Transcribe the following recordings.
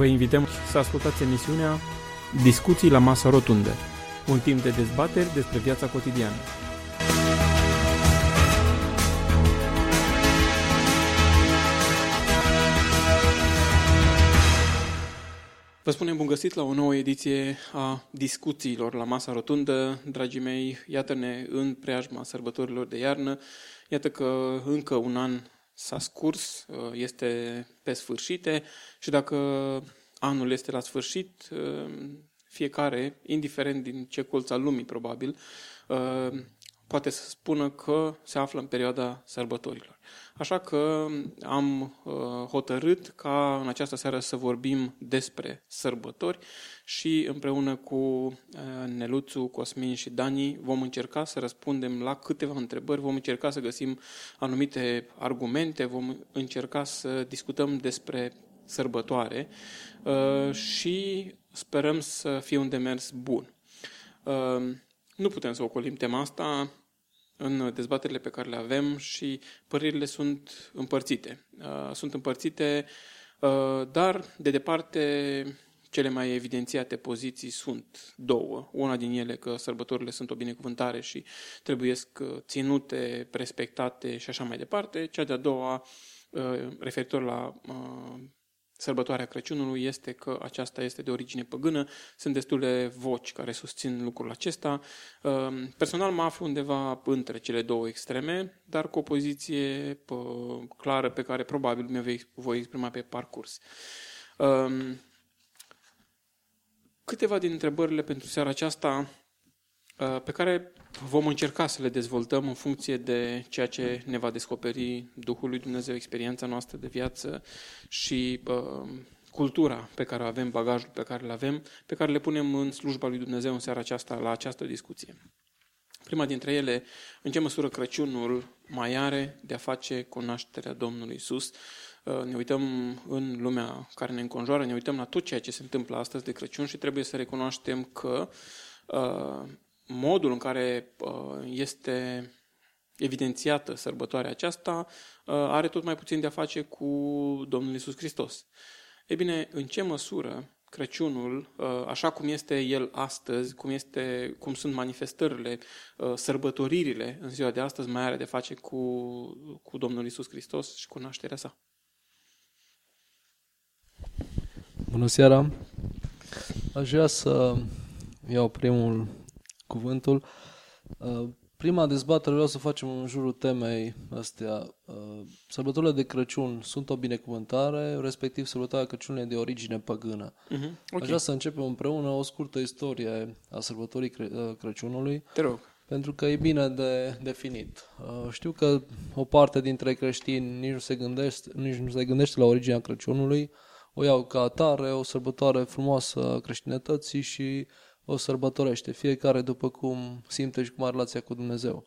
Vă invităm să ascultați emisiunea Discuții la masă rotundă, un timp de dezbateri despre viața cotidiană. Vă spunem bun găsit la o nouă ediție a discuțiilor la masa rotundă. Dragii mei, iată-ne în preajma sărbătorilor de iarnă. Iată că încă un an s-a scurs, este pe sfârșite și dacă anul este la sfârșit, fiecare, indiferent din ce colț al lumii probabil, poate să spună că se află în perioada sărbătorilor. Așa că am uh, hotărât ca în această seară să vorbim despre sărbători și împreună cu uh, Neluțu, Cosmin și Dani vom încerca să răspundem la câteva întrebări, vom încerca să găsim anumite argumente, vom încerca să discutăm despre sărbătoare uh, și sperăm să fie un demers bun. Nu putem să ocolim tema asta, în dezbaterile pe care le avem și părerile sunt împărțite. Uh, sunt împărțite, uh, dar de departe cele mai evidențiate poziții sunt două. Una din ele că sărbătorile sunt o binecuvântare și trebuie ținute, respectate și așa mai departe. Cea de-a doua, uh, referitor la sărbătoarea Crăciunului este că aceasta este de origine păgână. Sunt destule voci care susțin lucrul acesta. Ehm, personal mă aflu undeva între cele două extreme, dar cu o poziție clară pe care probabil mi-o voi exprima pe parcurs. Ehm, câteva din întrebările pentru seara aceasta Uh, pe care vom încerca să le dezvoltăm în funcție de ceea ce ne va descoperi Duhul lui Dumnezeu, experiența noastră de viață și uh, cultura pe care o avem, bagajul pe care îl avem, pe care le punem în slujba lui Dumnezeu în seara aceasta la această discuție. Prima dintre ele, în ce măsură Crăciunul mai are de a face cu nașterea Domnului Isus. Uh, ne uităm în lumea care ne înconjoară, ne uităm la tot ceea ce se întâmplă astăzi de Crăciun și trebuie să recunoaștem că uh, modul în care uh, este evidențiată sărbătoarea aceasta uh, are tot mai puțin de a face cu Domnul Isus Hristos. E bine, în ce măsură Crăciunul, uh, așa cum este el astăzi, cum, este, cum sunt manifestările, sărbătoririle în ziua de astăzi, mai are de face cu, cu Domnul Isus Hristos și cu nașterea sa? Bună seara! Aș vrea să iau primul cuvântul. Uh, prima dezbatere vreau să facem în jurul temei astea. Uh, sărbătorile de Crăciun sunt o binecuvântare, respectiv sărbătoarea Crăciunului de origine păgână. Uh-huh. Okay. Aș vrea să începem împreună o scurtă istorie a sărbătorii uh, Crăciunului. Te rog. Pentru că e bine de definit. Știu că o parte dintre creștini nici nu se gândește, nici nu se gândește la originea Crăciunului, o iau ca atare, o sărbătoare frumoasă a creștinătății și o sărbătorește, fiecare după cum simte și cum are relația cu Dumnezeu.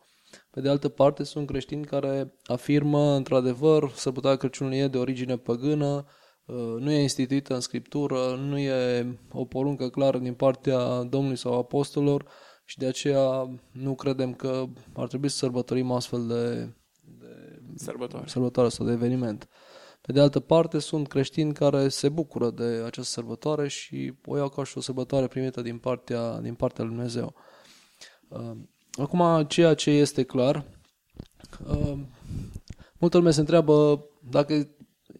Pe de altă parte, sunt creștini care afirmă, într-adevăr, sărbătoarea Crăciunului e de origine păgână, uh, nu e instituită în Scriptură, nu e o poruncă clară din partea Domnului sau apostolilor și de aceea nu credem că ar trebui să sărbătorim astfel de, de sărbătoare. sărbătoare sau de eveniment. Pe de altă parte, sunt creștini care se bucură de această sărbătoare și o iau ca și o sărbătoare primită din partea, din partea lui Dumnezeu. Uh, acum, ceea ce este clar, uh, multă lume se întreabă dacă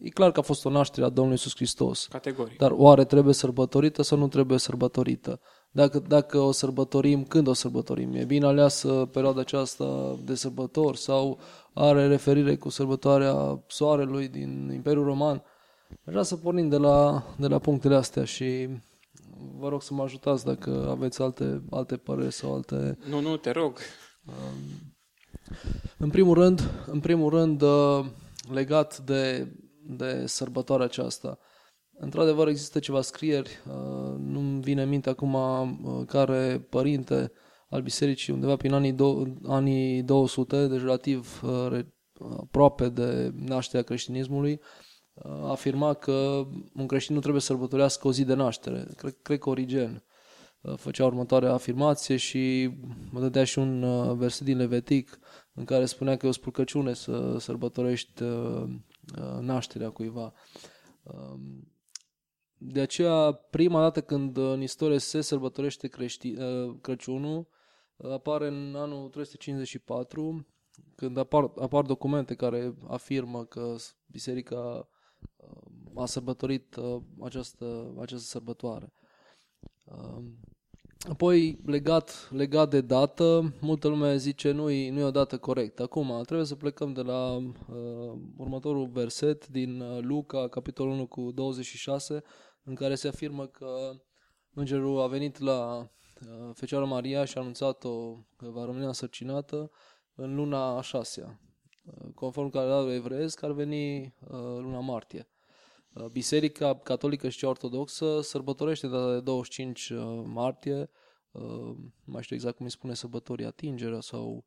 e clar că a fost o naștere a Domnului Iisus Hristos. Categoric. Dar oare trebuie sărbătorită sau nu trebuie sărbătorită? Dacă, dacă o sărbătorim, când o sărbătorim? E bine aleasă perioada aceasta de sărbători sau are referire cu sărbătoarea soarelui din Imperiul Roman? Aș vrea să pornim de la, de la punctele astea și vă rog să mă ajutați dacă aveți alte, alte păreri sau alte... Nu, nu, te rog. Um, în primul rând, în primul rând uh, legat de, de sărbătoarea aceasta, Într-adevăr, există ceva scrieri, uh, nu-mi vine în minte acum uh, care părinte al bisericii, undeva prin anii, do- anii 200, deci relativ uh, aproape de nașterea creștinismului, afirma că un creștin nu trebuie să sărbătorească o zi de naștere. Cred, cred că Origen făcea următoarea afirmație și mă dădea și un verset din Levitic în care spunea că e o spurcăciune să sărbătorești nașterea cuiva. Um, de aceea, prima dată când în istorie se sărbătorește crești, uh, Crăciunul, apare în anul 354, când apar, apar documente care afirmă că biserica uh, a sărbătorit uh, această, această sărbătoare. Apoi, legat, legat de dată, multă lume zice nu e, nu e o dată corectă. Acum, trebuie să plecăm de la uh, următorul verset din uh, Luca, capitolul 1 cu 26, în care se afirmă că îngerul a venit la uh, Fecioara Maria și a anunțat-o că va rămâne însărcinată în luna a șasea, uh, conform calendarului evreiesc, ar veni uh, luna martie. Uh, Biserica Catolică și cea Ortodoxă sărbătorește data de 25 uh, martie, uh, mai știu exact cum îi spune sărbătorii, atingerea sau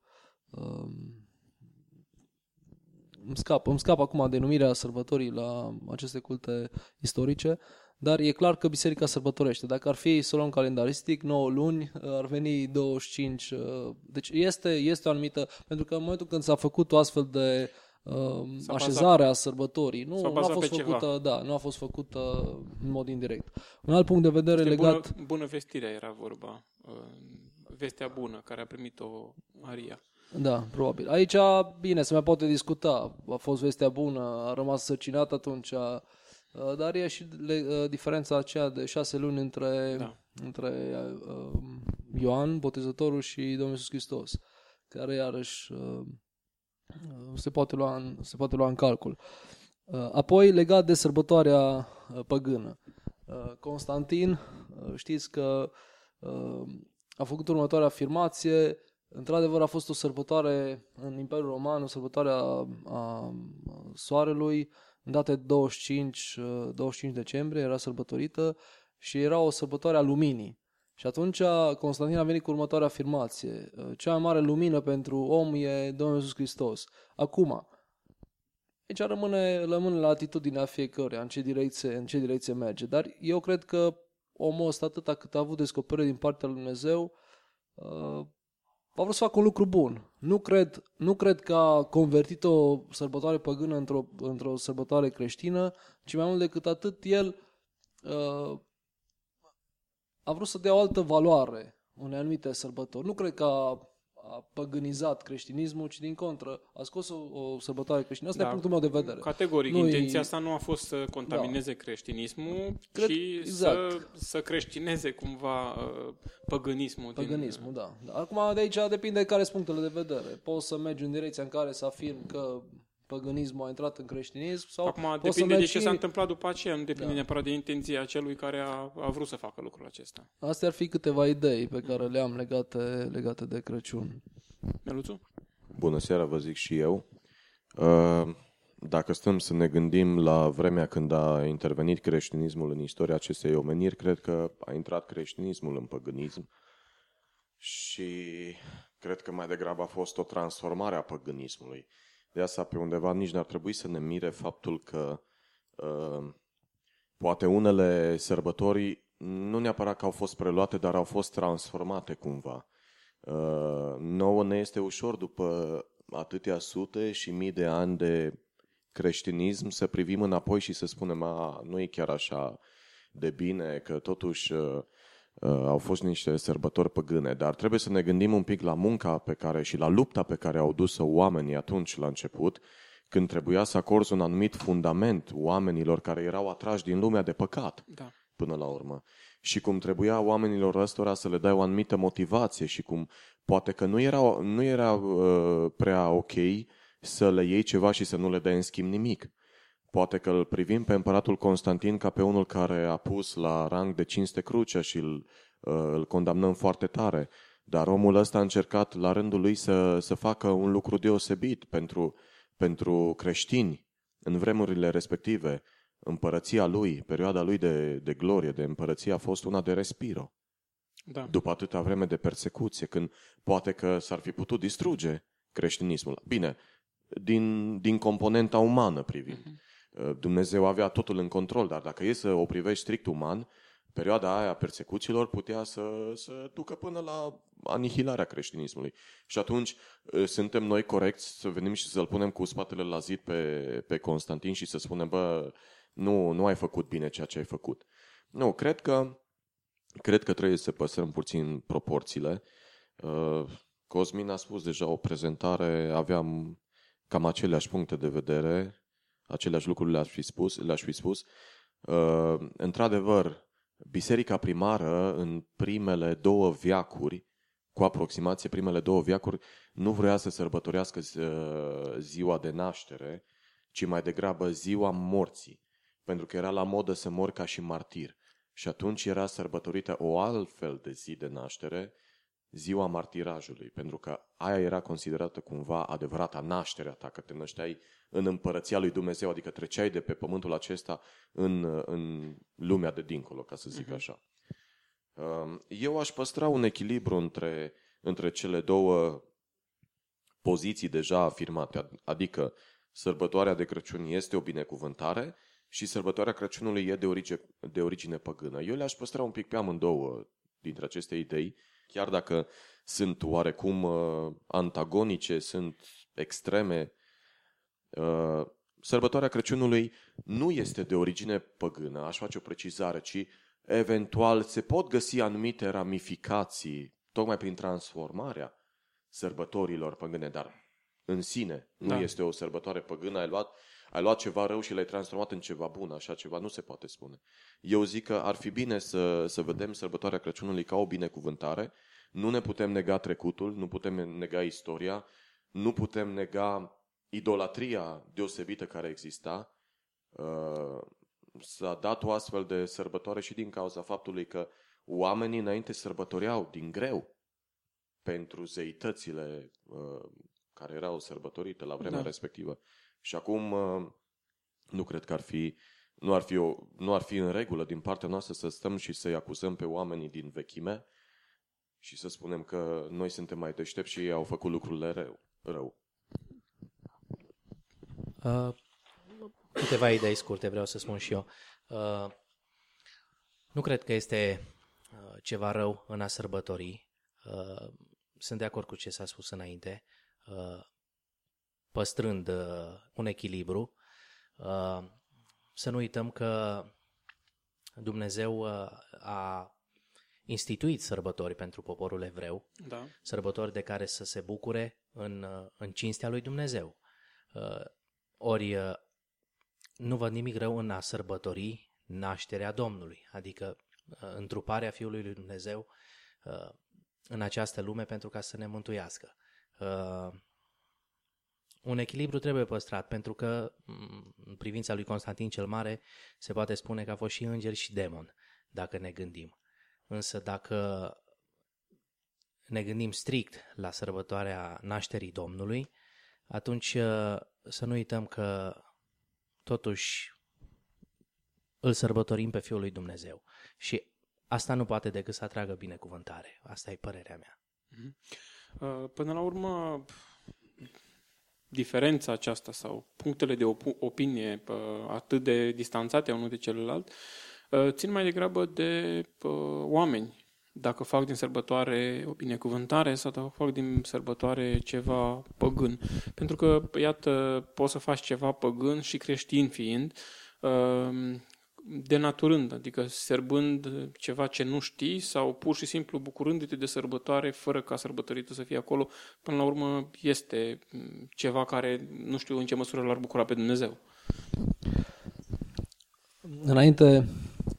îmi scap, îmi scap acum denumirea sărbătorii la aceste culte istorice, dar e clar că biserica sărbătorește. Dacă ar fi să luăm calendaristic, 9 luni, ar veni 25. Deci este, este o anumită... Pentru că în momentul când s-a făcut o astfel de uh, așezare a sărbătorii. Nu, nu a fost făcută, ceva. da, nu a fost făcută în mod indirect. Un alt punct de vedere este legat... Bună, bună vestirea era vorba. Uh, vestea bună care a primit-o Maria. Da, probabil. Aici, bine, se mai poate discuta. A fost vestea bună, a rămas săcinat atunci, a, dar e și le, diferența aceea de șase luni între, da. între uh, Ioan, botezătorul și Domnul Iisus Hristos, care iarăși uh, Uh, se poate lua în, se poate lua în calcul. Uh, apoi, legat de sărbătoarea uh, păgână. Constantin, știți că a făcut următoarea afirmație, într-adevăr a fost o sărbătoare în Imperiul Roman, o sărbătoare a, a soarelui, în date 25, 25 decembrie, era sărbătorită și era o sărbătoare a luminii. Și atunci Constantin a venit cu următoarea afirmație. Cea mai mare lumină pentru om e Domnul Iisus Hristos. Acum, aici rămâne, rămâne la atitudinea fiecăruia, în ce, direcție, în ce direcție merge. Dar eu cred că omul ăsta, atâta cât a avut descoperire din partea lui Dumnezeu, uh, a vrut să facă un lucru bun. Nu cred, nu cred că a convertit o sărbătoare păgână într-o, într-o sărbătoare creștină, ci mai mult decât atât, el uh, a vrut să dea o altă valoare unei anumite sărbători. Nu cred că a, a păgânizat creștinismul, ci din contră a scos o, o sărbătoare creștină. Asta da, e punctul meu de vedere. Categoric. Nu Intenția asta nu a fost să contamineze da. creștinismul, cred, ci exact. să, să creștineze cumva uh, păgânismul. Păgânismul, din... da. da. Acum de aici depinde care sunt punctele de vedere. Poți să mergi în direcția în care să afirm că paganismul a intrat în creștinism sau Acum depinde de ce s-a întâmplat după aceea, nu depinde da. neapărat de intenția celui care a, a vrut să facă lucrul acesta. Astea ar fi câteva idei pe care le am legate, legate de Crăciun. Meluțu? Bună seara, vă zic și eu. Uh, dacă stăm să ne gândim la vremea când a intervenit creștinismul în istoria acestei omeniri, cred că a intrat creștinismul în păgânism și cred că mai degrabă a fost o transformare a păgânismului. De asta, pe undeva, nici n-ar trebui să ne mire faptul că uh, poate unele sărbători nu neapărat că au fost preluate, dar au fost transformate cumva. Uh, nouă ne este ușor după atâtea sute și mii de ani de creștinism să privim înapoi și să spunem, a, nu e chiar așa de bine, că totuși uh, uh, au fost niște sărbători păgâne, dar trebuie să ne gândim un pic la munca pe care și la lupta pe care au dus-o oamenii atunci la început, când trebuia să acorzi un anumit fundament oamenilor care erau atrași din lumea de păcat da. până la urmă. Și cum trebuia oamenilor ăstora să le dai o anumită motivație și cum poate că nu era, nu era uh, prea ok să le iei ceva și să nu le dai în schimb nimic. Poate că îl privim pe împăratul Constantin ca pe unul care a pus la rang de cinste crucea și îl, uh, îl condamnăm foarte tare. Dar omul ăsta a încercat la rândul lui să, să facă un lucru deosebit pentru, pentru creștini în vremurile respective. Împărăția lui, perioada lui de, de glorie, de împărăție, a fost una de respiro. Da. După atâta vreme de persecuție, când poate că s-ar fi putut distruge creștinismul. Bine, din, din componenta umană privind. Uh-huh. Uh, Dumnezeu avea totul în control, dar dacă e să o privești strict uman, perioada aia a persecuțiilor putea să, să ducă până la anihilarea creștinismului. Și atunci uh, suntem noi corecți să venim și să-l punem cu spatele la zid pe, pe Constantin și să spunem, bă, nu, nu ai făcut bine ceea ce ai făcut. Nu, cred că, cred că trebuie să păstrăm puțin proporțiile. Uh, Cosmin a spus deja o prezentare, aveam cam aceleași puncte de vedere, aceleași lucruri le-aș fi spus. Le-aș fi spus. Uh, într-adevăr, biserica primară în primele două viacuri, cu aproximație primele două viacuri, nu vrea să sărbătorească uh, ziua de naștere, ci mai degrabă ziua morții, pentru că era la modă să mor ca și martir. Și atunci era sărbătorită o altfel de zi de naștere, ziua martirajului, pentru că aia era considerată cumva adevărata nașterea ta, că te nășteai în împărăția lui Dumnezeu, adică treceai de pe pământul acesta în, în lumea de dincolo, ca să zic uh-huh. așa. Um, eu aș păstra un echilibru între, între cele două poziții deja afirmate, adică sărbătoarea de Crăciun este o binecuvântare și sărbătoarea Crăciunului e de origine, de origine păgână. Eu le-aș păstra un pic pe amândouă dintre aceste idei, chiar dacă sunt oarecum uh, antagonice, sunt extreme. Uh, sărbătoarea Crăciunului nu este de origine păgână, aș face o precizare, ci eventual se pot găsi anumite ramificații, tocmai prin transformarea sărbătorilor păgâne, dar în sine nu da. este o sărbătoare păgână, ai luat, ai luat ceva rău și l-ai transformat în ceva bun, așa ceva nu se poate spune. Eu zic că ar fi bine să, să vedem sărbătoarea Crăciunului ca o binecuvântare, nu ne putem nega trecutul, nu putem nega istoria, nu putem nega idolatria deosebită care exista. Uh, s-a dat o astfel de sărbătoare și din cauza faptului că oamenii înainte sărbătoreau din greu pentru zeitățile uh, care erau sărbătorite la vremea da. respectivă. Și acum uh, nu cred că ar fi nu ar, fi o, nu ar fi în regulă din partea noastră să stăm și să-i acuzăm pe oamenii din vechime și să spunem că noi suntem mai deștepți și ei au făcut lucrurile rău. rău. Uh, câteva idei scurte vreau să spun și eu. Uh, nu cred că este uh, ceva rău în a sărbători. Uh, sunt de acord cu ce s-a spus înainte, uh, păstrând uh, un echilibru. Uh, să nu uităm că Dumnezeu a instituit sărbători pentru poporul evreu, da. sărbători de care să se bucure în, în cinstea lui Dumnezeu. Ori nu văd nimic rău în a sărbători nașterea Domnului, adică întruparea Fiului lui Dumnezeu în această lume pentru ca să ne mântuiască. Uh, un echilibru trebuie păstrat, pentru că mm, în privința lui Constantin cel Mare se poate spune că a fost și înger și demon, dacă ne gândim. Însă dacă ne gândim strict la sărbătoarea nașterii Domnului, atunci uh, să nu uităm că totuși îl sărbătorim pe Fiul lui Dumnezeu. Și asta nu poate decât să atragă binecuvântare. Asta e părerea mea. Mhm. Uh, până la urmă, diferența aceasta sau punctele de op- opinie uh, atât de distanțate unul de celălalt uh, țin mai degrabă de oameni. Dacă fac din sărbătoare o binecuvântare sau dacă fac din sărbătoare ceva păgân. Pentru că, iată, poți să faci ceva păgân și creștin fiind, denaturând, adică sărbând ceva ce nu știi sau pur și simplu bucurându-te de sărbătoare fără ca sărbătorită să fie acolo, până la urmă este ceva care nu știu în ce măsură l-ar bucura pe Dumnezeu. Înainte,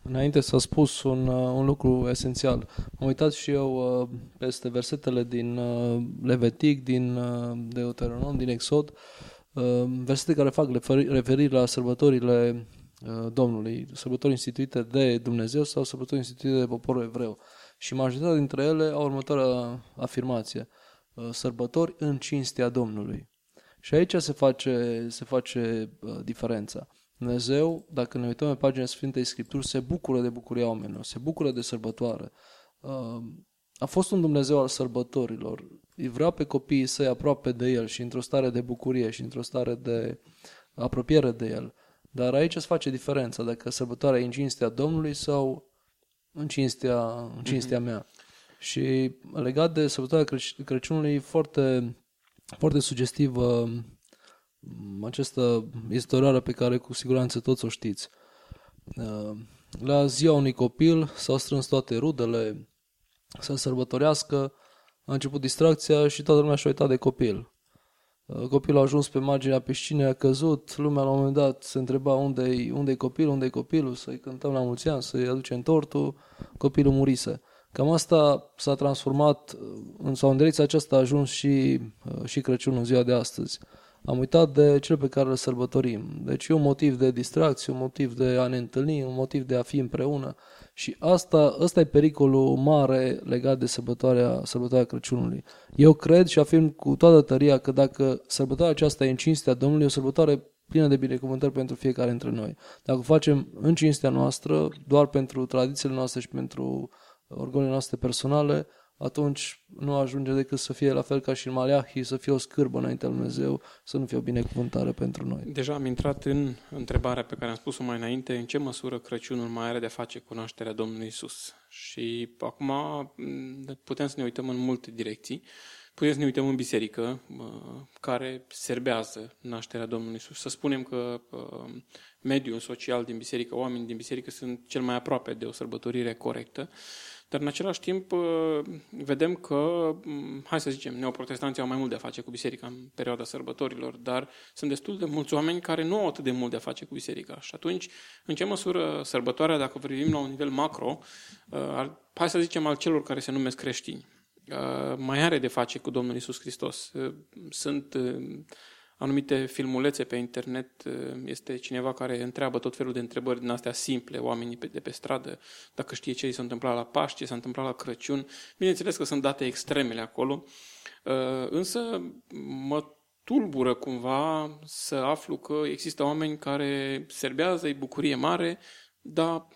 înainte s-a spus un, uh, un lucru esențial. Am uitat și eu uh, peste versetele din uh, Levitic, din Deuteronom, din Exod, versete care fac referiri la sărbătorile Uh, Domnului, sărbători instituite de Dumnezeu sau sărbători instituite de poporul evreu. Și majoritatea dintre ele au următoarea afirmație. Uh, sărbători în cinstea Domnului. Și aici se face, se face uh, diferența. Dumnezeu, dacă ne uităm pe pagina Sfintei Scripturi, se bucură de bucuria oamenilor, se bucură de sărbătoare. A fost un Dumnezeu al sărbătorilor. Îi vrea pe copiii săi aproape de El și într-o stare de bucurie și într-o stare de apropiere de El. Dar aici se face diferența, dacă sărbătoarea e în cinstea Domnului sau în cinstea, în cinstea mea. Și legat de sărbătoarea Crăciunului, foarte, foarte sugestivă această istorioară pe care cu siguranță toți o știți. Uh, la ziua unui copil s-au strâns toate rudele să sărbătorească, a început distracția și toată lumea și-a uitat de copil. Uh, copilul a ajuns pe marginea piscinei, a căzut, lumea la un moment dat se întreba unde-i, unde-i copilul, unde-i copilul, să-i cântăm la mulți ani, să-i aducem tortul, copilul murise. Cam asta s-a transformat, în, sau în direcția aceasta a ajuns și, uh, și Crăciunul în ziua de astăzi. Am uitat de cel pe care îl sărbătorim. Deci e un motiv de distracție, un motiv de a ne întâlni, un motiv de a fi împreună. Și asta, ăsta e pericolul mare legat de sărbătoarea, sărbătoarea Crăciunului. Eu cred și afirm cu toată tăria că dacă sărbătoarea aceasta e în cinstea Domnului, e o sărbătoare plină de binecuvântări pentru fiecare dintre noi. Dacă o facem în cinstea noastră, doar pentru tradițiile noastre și pentru orgolile noastre personale, atunci nu ajunge decât să fie la fel ca și în Maleahi, să fie o scârbă înaintea lui Dumnezeu, să nu fie o binecuvântare pentru noi. Deja am intrat în întrebarea pe care am spus-o mai înainte, în ce măsură Crăciunul mai are de a face cu nașterea Domnului Isus. Și acum putem să ne uităm în multe direcții. Putem să ne uităm în biserică, care serbează nașterea Domnului Isus. Să spunem că mediul social din biserică, oamenii din biserică sunt cel mai aproape de o sărbătorire corectă. Dar în același timp uh, vedem că, mm, hai să zicem, neoprotestanții au mai mult de a face cu biserica în perioada sărbătorilor, dar sunt destul de mulți oameni care nu au atât de mult de a face cu biserica. Și atunci, în ce măsură sărbătoarea, dacă privim la un nivel macro, uh, hai să zicem al celor care se numesc creștini, uh, mai are de face cu Domnul Isus Hristos. Sunt anumite filmulețe pe internet, uh, este cineva care întreabă tot felul de întrebări din astea simple, oamenii de pe stradă, dacă știe ce s-a întâmplat la Paști, ce s-a întâmplat la Crăciun. Bineînțeles că sunt date extremele acolo, uh, însă mă tulbură cumva să aflu că există oameni care serbează, e bucurie mare, dar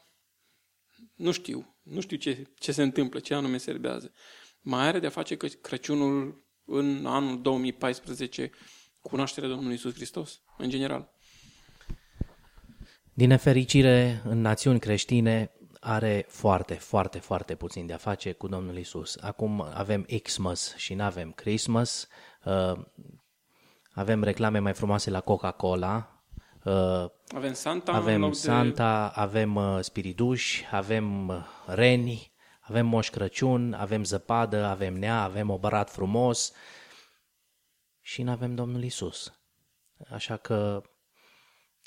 nu știu, nu știu ce, ce se întâmplă, ce anume serbează. Mai are de a face că Crăciunul în anul 2014 cunoașterea Domnului Isus Hristos, în general. Din nefericire, în națiuni creștine are foarte, foarte, foarte puțin de a face cu Domnul Isus. Acum avem Xmas și nu avem Christmas, uh, avem reclame mai frumoase la Coca-Cola, uh, avem Santa, avem, Santa, de... avem uh, spiriduși, avem reni, avem Moș Crăciun, avem zăpadă, avem nea, avem obărat frumos, și nu avem Domnul Isus. Așa că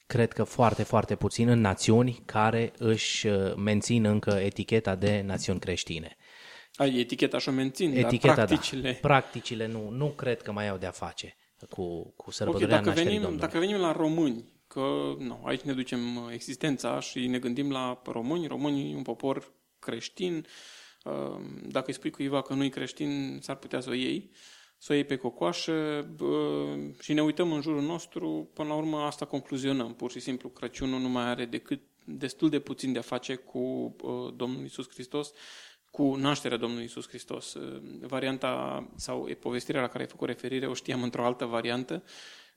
cred că foarte, foarte puțin în națiuni care își uh, mențin încă eticheta de națiuni creștine. Ai, eticheta și o mențin, eticheta, dar practicile... Da. Practicile nu, nu cred că mai au de-a face cu, cu sărbătorirea okay, dacă venim, Domnului. Dacă venim la români, că nu, aici ne ducem uh, existența și ne gândim la români, românii un popor creștin, uh, dacă îi spui cuiva că nu-i creștin, s-ar putea să o iei să o iei pe cocoașă și ne uităm în jurul nostru, până la urmă asta concluzionăm. Pur și simplu Crăciunul nu mai are decât destul de puțin de a face cu Domnul Isus Hristos, cu nașterea Domnului Isus Hristos. Varianta sau povestirea la care ai făcut referire o știam într-o altă variantă,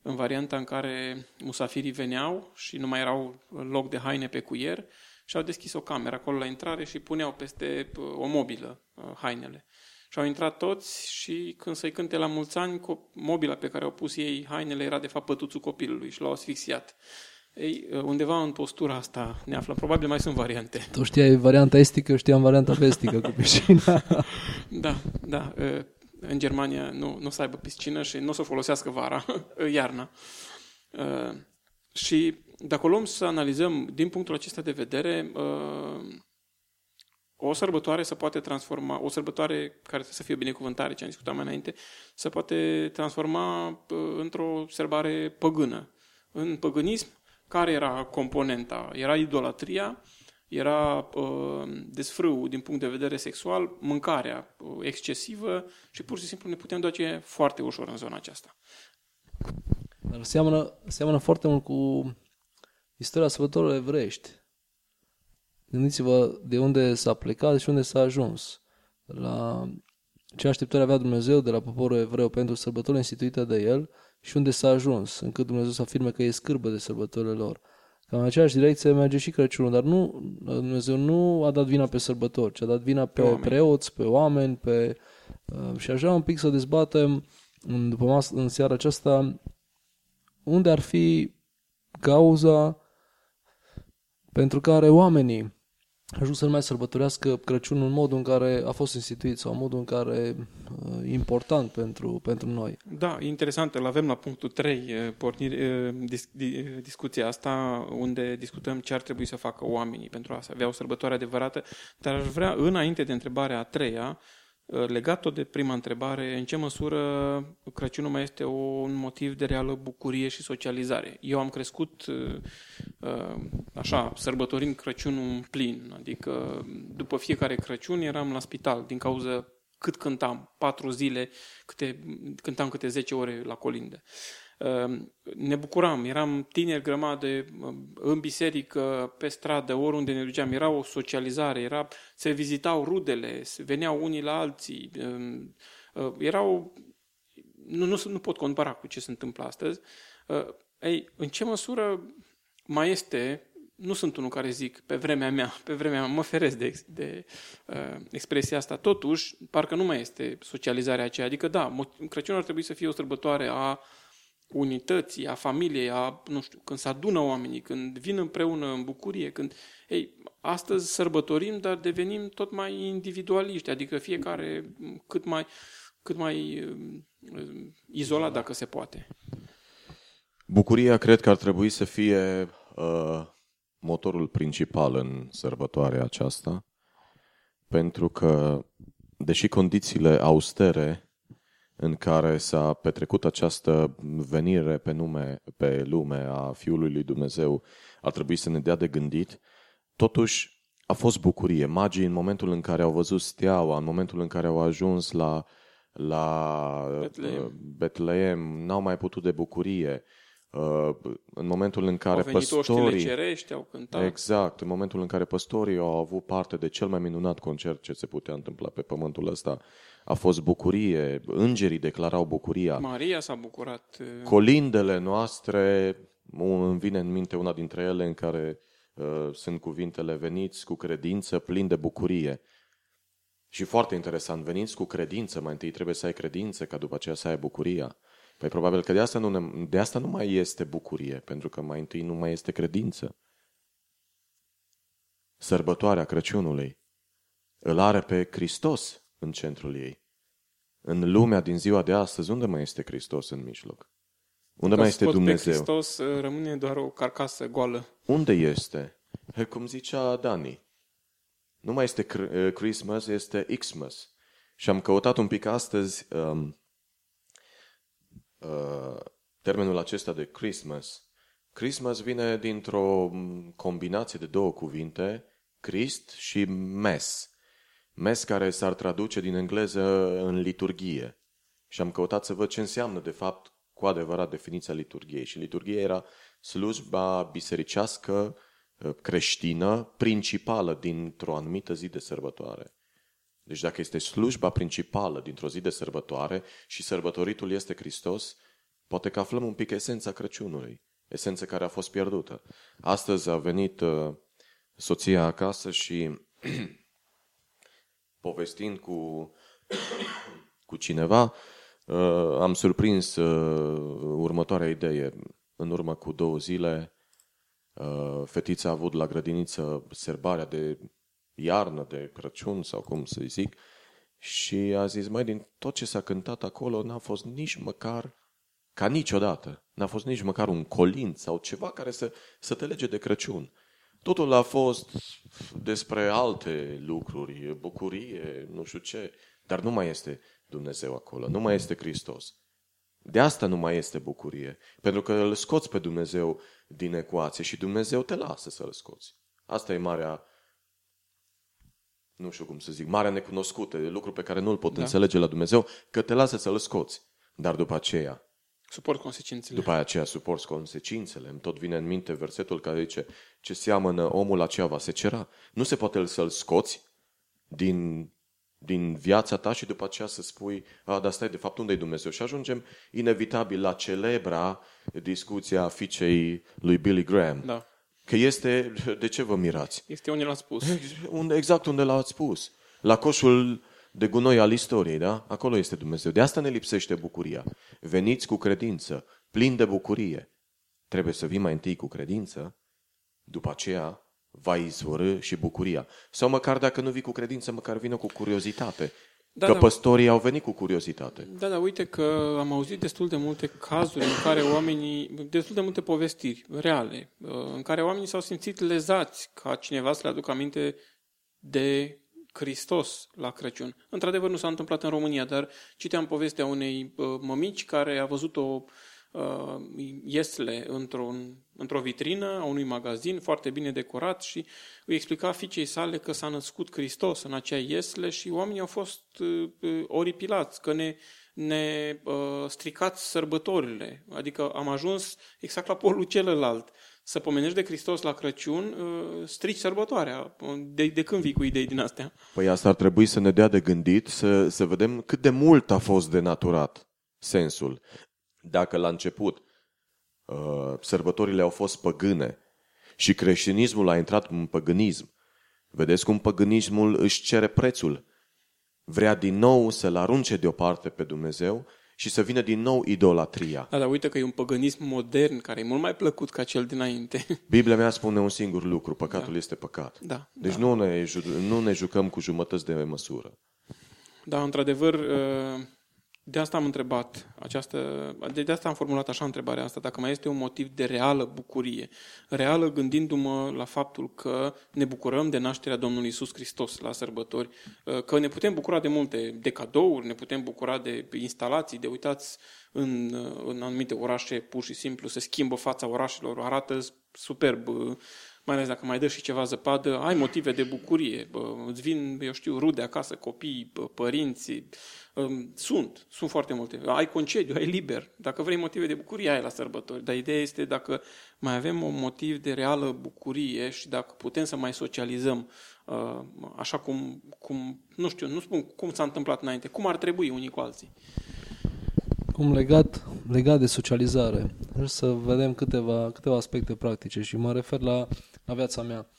în varianta în care musafirii veneau și nu mai erau loc de haine pe cuier și au deschis o cameră acolo la intrare și puneau peste o mobilă hainele. Și au intrat toți și când să-i cânte la mulți ani, mobila pe care au pus ei hainele era de fapt pătuțul copilului și l-au asfixiat. Ei, undeva în postura asta ne aflăm. Probabil mai sunt variante. Tu știai varianta estică, eu știam varianta vestică cu piscina. da, da. În Germania nu, nu o să aibă piscină și nu o să o folosească vara, iarna. Și dacă o luăm să analizăm din punctul acesta de vedere, o sărbătoare se poate transforma, o sărbătoare care trebuie să fie binecuvântare, ce am discutat mai înainte, se poate transforma într-o sărbare păgână. În păgânism, care era componenta? Era idolatria, era uh, desfrâu din punct de vedere sexual, mâncarea uh, excesivă și pur și simplu ne putem duce foarte ușor în zona aceasta. Dar seamănă, seamănă foarte mult cu istoria sărbătorilor evreiești. Gândiți-vă de unde s-a plecat și unde s-a ajuns. La ce așteptări avea Dumnezeu de la poporul evreu pentru sărbătorile instituite de el și unde s-a ajuns, încât Dumnezeu să afirme că e scârbă de sărbătorile lor. Cam în aceeași direcție merge și Crăciunul, dar nu, Dumnezeu nu a dat vina pe sărbători, ci a dat vina pe, pe preoți, pe oameni, pe... Uh, și așa un pic să dezbatem în, după mas, în seara aceasta unde ar fi cauza pentru care oamenii ajuns să nu mai sărbătorească Crăciunul în modul în care a fost instituit sau în modul în care uh, important pentru, pentru noi. Da, interesant. Îl avem la punctul 3, pornire, dis, discuția asta, unde discutăm ce ar trebui să facă oamenii pentru a avea o sărbătoare adevărată, dar aș vrea, înainte de întrebarea a treia, Uh, legat tot de prima întrebare, în ce măsură Crăciunul mai este un motiv de reală bucurie și socializare? Eu am crescut uh, uh, așa, sărbătorind Crăciunul în plin, adică după fiecare Crăciun eram la spital din cauza cât cântam, patru zile, câte, cântam câte 10 ore la colinde. Ehm, ne bucuram, eram tineri grămadă în biserică, pe stradă, oriunde ne duceam, era o socializare, era, se vizitau rudele, se veneau unii la alții, ehm, ehm, erau, nu, nu, nu pot compara cu ce se întâmplă astăzi. Ei, în ce măsură mai este, nu sunt unul care zic pe vremea mea, pe vremea mea, mă feresc de, de uh, expresia asta, totuși, parcă nu mai este socializarea aceea. Adică, da, Crăciunul ar trebui să fie o sărbătoare a uh, unității, a familiei, a, nu știu, când se adună oamenii, când vin împreună în bucurie, când, ei, astăzi sărbătorim, dar devenim tot mai individualiști, adică fiecare cât mai, cât mai uh, izolat dacă se poate. Bucuria cred că ar trebui să fie uh, motorul principal în sărbătoarea aceasta, pentru că, deși condițiile austere în care s-a petrecut această venire pe, nume, pe lume a Fiului lui Dumnezeu ar trebui să ne dea de gândit, totuși a fost bucurie. Magii în momentul în care au văzut steaua, în momentul în care au ajuns la, la Betleem. Uh, Betleem, n-au mai putut de bucurie. Uh, în momentul în care au păstorii... cerești, au cântat. Exact, în momentul în care păstorii au avut parte de cel mai minunat concert ce se putea întâmpla pe pământul ăsta, a fost bucurie, îngerii declarau bucuria. Maria s-a bucurat. Uh, Colindele noastre, îmi vine în minte una dintre ele în care uh, sunt cuvintele veniți cu credință, plin de bucurie. Și foarte interesant, veniți cu credință, mai întâi trebuie să ai credință ca după aceea să ai bucuria. Păi probabil că de asta, nu ne, de asta nu mai este bucurie, pentru că mai întâi nu mai este credință. Sărbătoarea Crăciunului îl are pe Hristos în centrul ei. În lumea din ziua de astăzi, unde mai este Hristos în mijloc? Unde mai este Dumnezeu? Pe Hristos uh, rămâne doar o carcasă goală. Unde este? Cum zicea Dani, nu mai este uh, Christmas, este Xmas. Și am căutat un pic astăzi um, uh, termenul acesta de Christmas. Christmas vine dintr-o um, combinație de două cuvinte, Christ și Mes mes care s-ar traduce din engleză în liturghie. Și am căutat să văd ce înseamnă, de fapt, cu adevărat definiția liturgiei. Și liturghia era slujba bisericească ă, creștină principală dintr-o anumită zi de sărbătoare. Deci dacă este slujba principală dintr-o zi de sărbătoare și sărbătoritul este Hristos, poate că aflăm un pic esența Crăciunului, esența care a fost pierdută. Astăzi a venit uh, soția acasă și povestind cu, cu cineva, uh, am surprins uh, următoarea idee. În urmă cu două zile, uh, fetița a avut la grădiniță serbarea de iarnă, de Crăciun sau cum să zic, și a zis, mai din tot ce s-a cântat acolo, n-a fost nici măcar, ca niciodată, n-a fost nici măcar un colint sau ceva care să, să te lege de Crăciun. Totul a fost despre alte lucruri, bucurie, nu știu ce, dar nu mai este Dumnezeu acolo, nu mai este Hristos. De asta nu mai este bucurie, pentru că îl scoți pe Dumnezeu din ecuație și Dumnezeu te lasă să-l scoți. Asta e marea, nu știu cum să zic, marea necunoscută, lucru pe care nu-l pot da. înțelege la Dumnezeu, că te lasă să-l scoți. Dar după aceea, Suport consecințele. După aceea suport consecințele. Îmi tot vine în minte versetul care zice ce seamănă omul aceea va secera. Nu se poate să-l scoți din, din viața ta și după aceea să spui, a, dar stai, de fapt, unde e Dumnezeu? Și ajungem inevitabil la celebra discuția fiicei lui Billy Graham. Da. Că este, de ce vă mirați? Este unde l-a spus. Exact unde l-a spus. La coșul de gunoi al istoriei, da? Acolo este Dumnezeu. De asta ne lipsește bucuria. Veniți cu credință, plin de bucurie. Trebuie să vii mai întâi cu credință, după aceea va izvorâ și bucuria. Sau măcar dacă nu vii cu credință, măcar vină cu curiozitate. Da, că da. păstorii au venit cu curiozitate. Da, dar uite că am auzit destul de multe cazuri în care oamenii, destul de multe povestiri reale, uh, în care oamenii s-au simțit lezați ca cineva să le aducă aminte de Hristos la Crăciun. Într-adevăr nu s-a întâmplat în România, dar citeam povestea unei uh, mămici care a văzut o uh, iesle într-un, într-o vitrină a unui magazin foarte bine decorat și îi explica fiicei sale că s-a născut Hristos în acea iesle și oamenii au fost uh, uh, oripilați, că ne, ne uh, stricați sărbătorile. Adică am ajuns exact la polul celălalt. Să pomenești de Hristos la Crăciun, uh, strici sărbătoarea. De, de când vii cu idei din astea? Păi asta ar trebui să ne dea de gândit, să, să vedem cât de mult a fost denaturat sensul. Dacă la început uh, sărbătorile au fost păgâne și creștinismul a intrat în păgânism, vedeți cum păgânismul își cere prețul. Vrea din nou să-L arunce deoparte pe Dumnezeu și să vină din nou idolatria. Da, dar uite că e un păgânism modern care e mult mai plăcut ca cel dinainte. Biblia mea spune un singur lucru, păcatul da. este păcat. Da, Deci da. nu, ne, ju- nu ne jucăm cu jumătăți de măsură. Da, într-adevăr, uh, de asta am întrebat această, de, de asta am formulat așa întrebarea asta, dacă mai este un motiv de reală bucurie. Reală gândindu-mă la faptul că ne bucurăm de nașterea Domnului Isus Hristos la sărbători, uh, că ne putem bucura de multe, de cadouri, ne putem bucura de instalații, de uitați în, uh, în anumite orașe, pur și simplu se schimbă fața orașelor, arată superb, uh, mai ales dacă mai dă și ceva zăpadă, ai motive de bucurie, bă, îți vin, eu știu, rude acasă, copii, bă, părinți, um, sunt, sunt foarte multe. Ai concediu, ai liber. Dacă vrei motive de bucurie, ai la sărbători. Dar ideea este dacă mai avem un motiv de reală bucurie și dacă putem să mai socializăm uh, așa cum, cum, nu știu, nu spun cum s-a întâmplat înainte, cum ar trebui unii cu alții. Cum legat, legat de socializare, vreau să vedem câteva, câteva aspecte practice și mă refer la, la viața mea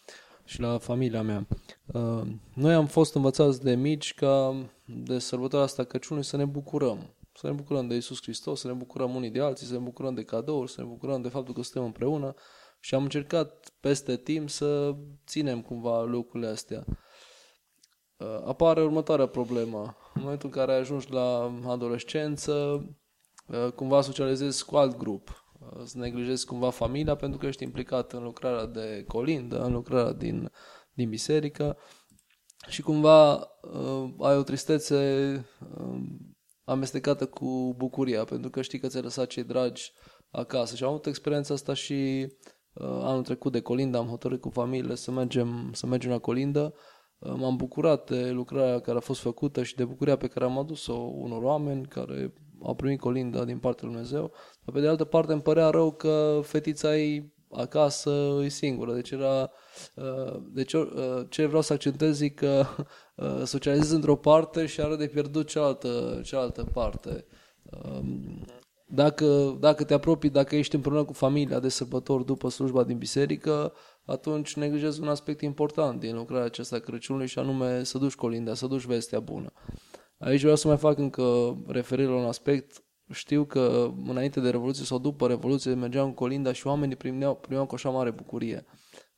și la familia mea. Uh, Noi am fost învățați de mici ca de sărbătoarea asta Crăciunului să ne bucurăm. Să ne bucurăm de Isus Hristos, să ne bucurăm unii de alții, să ne bucurăm de cadouri, să ne bucurăm de faptul că suntem împreună și am încercat peste timp să ținem cumva lucrurile astea. Uh, Apare următoarea problemă. În momentul în care ajungi la adolescență, uh, cumva socializezi cu alt grup. Uh, Să neglijezi cumva familia pentru că ești implicat în lucrarea de colindă, în lucrarea din, din biserică. Și cumva uh, ai o tristețe uh, amestecată cu bucuria pentru că știi că ți-ai lăsat cei dragi acasă. Și am avut experiența asta și uh, anul trecut de colindă, am hotărât cu familie să mergem, să mergem la colindă. Uh, M-am bucurat de lucrarea care a fost făcută și de bucuria pe care am adus-o unor oameni care au primit colinda din partea lui Dumnezeu. Dar pe de altă parte îmi părea rău că fetița ei acasă e singură. Deci era... uh, Deci uh, ce vreau să accentez e că uh, socializez într-o parte și are de pierdut cealaltă, cealaltă parte. Um, Dacă, dacă te apropii, dacă ești împreună cu familia de sărbători după slujba din biserică, atunci neglijezi un aspect important din lucrarea aceasta a Crăciunului și anume să duci colinda, să duci vestea bună. Aici vreau să mai fac încă referire la un aspect. Știu că înainte de Revoluție sau după Revoluție mergeam în colinda și oamenii primeau, primeau cu așa mare bucurie.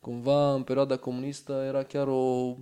Cumva în perioada comunistă era chiar o,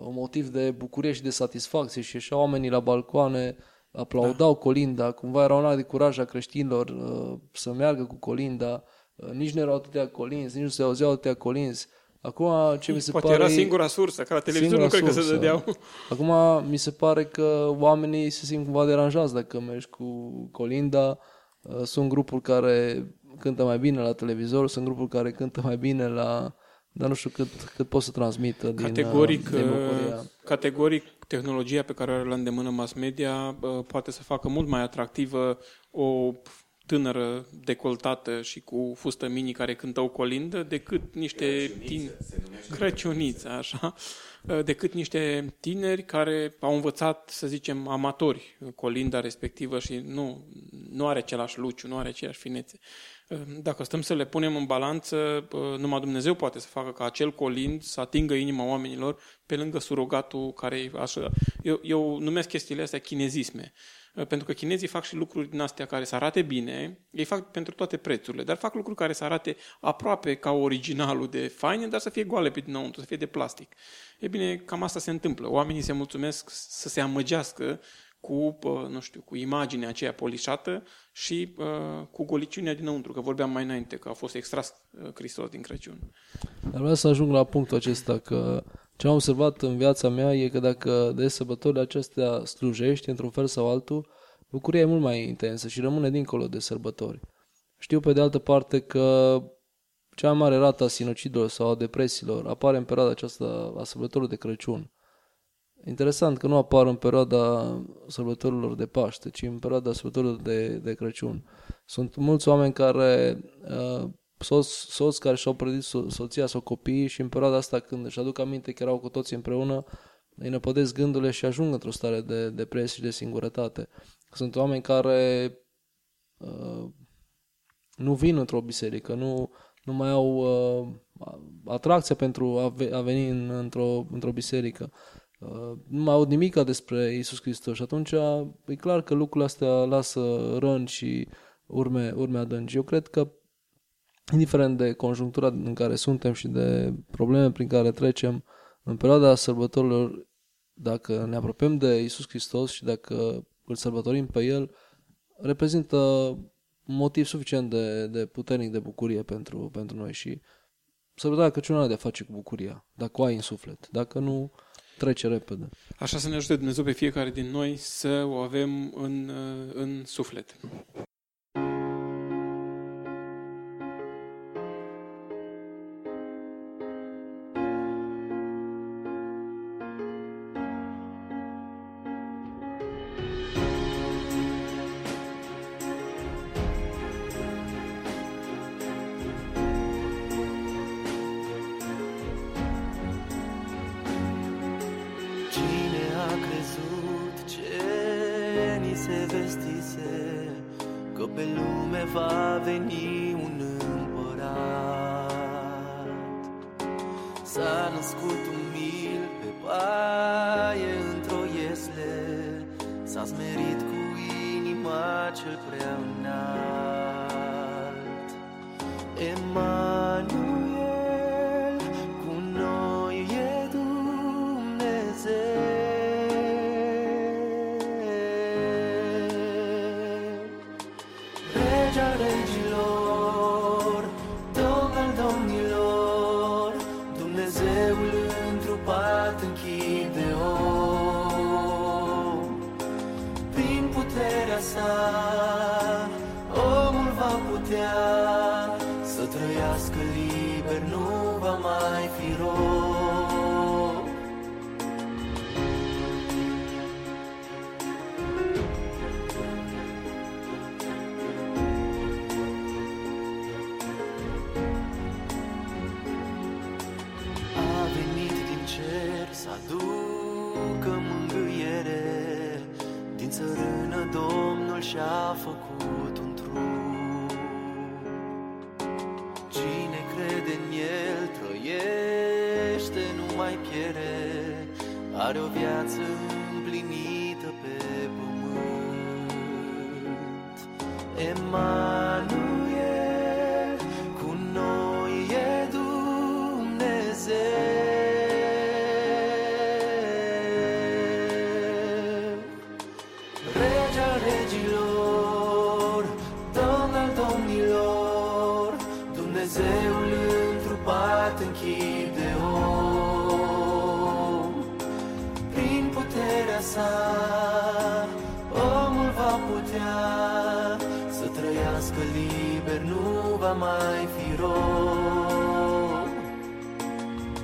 un motiv de bucurie și de satisfacție și ieșeau oamenii la balcoane, aplaudau colinda, cumva era un act de curaj a creștinilor uh, să meargă cu colinda, uh, nici nu erau atâtea colinzi, nici nu se auzeau atâtea colinzi. Acum ce mi se Poate pare... era singura sursă, că la televizor singura nu cred că se sursă. dădeau. Acum mi se pare că oamenii se simt cumva deranjați dacă mergi cu colinda. Uh, Sunt grupuri care cântă mai bine la televizor, sunt grupuri care cântă mai bine la... Dar nu știu cât, cât pot să transmită din, uh, Categoric, din bucuria. uh, categoric, tehnologia pe care o are la îndemână mass media uh, poate să facă mult mai atractivă o tânără decoltată și cu fustă mini care cântă o colindă decât niște tineri Crăciuniță, așa, uh, decât niște tineri care au învățat, să zicem, amatori colinda respectivă și nu, nu are același luciu, nu are aceeași finețe. Uh, Dacă stăm să le punem în balanță, uh, numai Dumnezeu poate să facă ca acel colind să atingă inima oamenilor pe lângă surogatul care e așa. Eu, eu numesc chestiile astea chinezisme. Uh, pentru că chinezii fac și lucruri din astea care să arate bine, ei fac pentru toate prețurile, dar fac lucruri care să arate aproape ca originalul de faine, dar să fie goale pe dinăuntru, să fie de plastic. E bine, cam asta se întâmplă. Oamenii se mulțumesc să se amăgească cu, nu știu, cu imaginea aceea polișată și uh, cu goliciunea dinăuntru, că vorbeam mai înainte, că a fost extras uh, Hristos din Crăciun. Dar vreau să ajung la punctul acesta, că ce am observat în viața mea e că dacă de sărbătorile acestea slujești într-un fel sau altul, bucuria e mult mai intensă și rămâne dincolo de sărbători. Știu pe de altă parte că cea mai mare rată a sinocidilor sau a depresiilor apare în perioada aceasta a sărbătorilor de Crăciun. Interesant că nu apar în perioada sărbătorilor de Paște, ci în perioada sărbătorilor de, de Crăciun. Sunt mulți oameni care, uh, soți, soți care și-au prădit so- soția sau copiii și în perioada asta când își aduc aminte că erau cu toții împreună, îi năpădesc gândurile și ajung într-o stare de depresie și de singurătate. Sunt oameni care uh, nu vin într-o biserică, nu, nu mai au uh, atracția pentru a, ve- a veni în, într-o, într-o biserică. Uh, nu mai aud nimic despre Isus Hristos și atunci e clar că lucrurile astea lasă răni și urme, urme adânci. Eu cred că indiferent de conjunctura în care suntem și de probleme prin care trecem, în perioada sărbătorilor, dacă ne apropiem de Isus Hristos și dacă îl sărbătorim pe El, reprezintă un motiv suficient de, de puternic de bucurie pentru, pentru noi și sărbătoarea Crăciunului are de a face cu bucuria, dacă o ai în suflet. Dacă nu, trece repede. Așa să ne ajute Dumnezeu pe fiecare din noi să o avem în, în suflet. se vestise Că pe lume va veni un împărat. S-a născut umil pe paie într-o iesle S-a smerit cu inima cel prea înalt. Emma sa Omul va putea să trăiască liber Nu va mai fi rob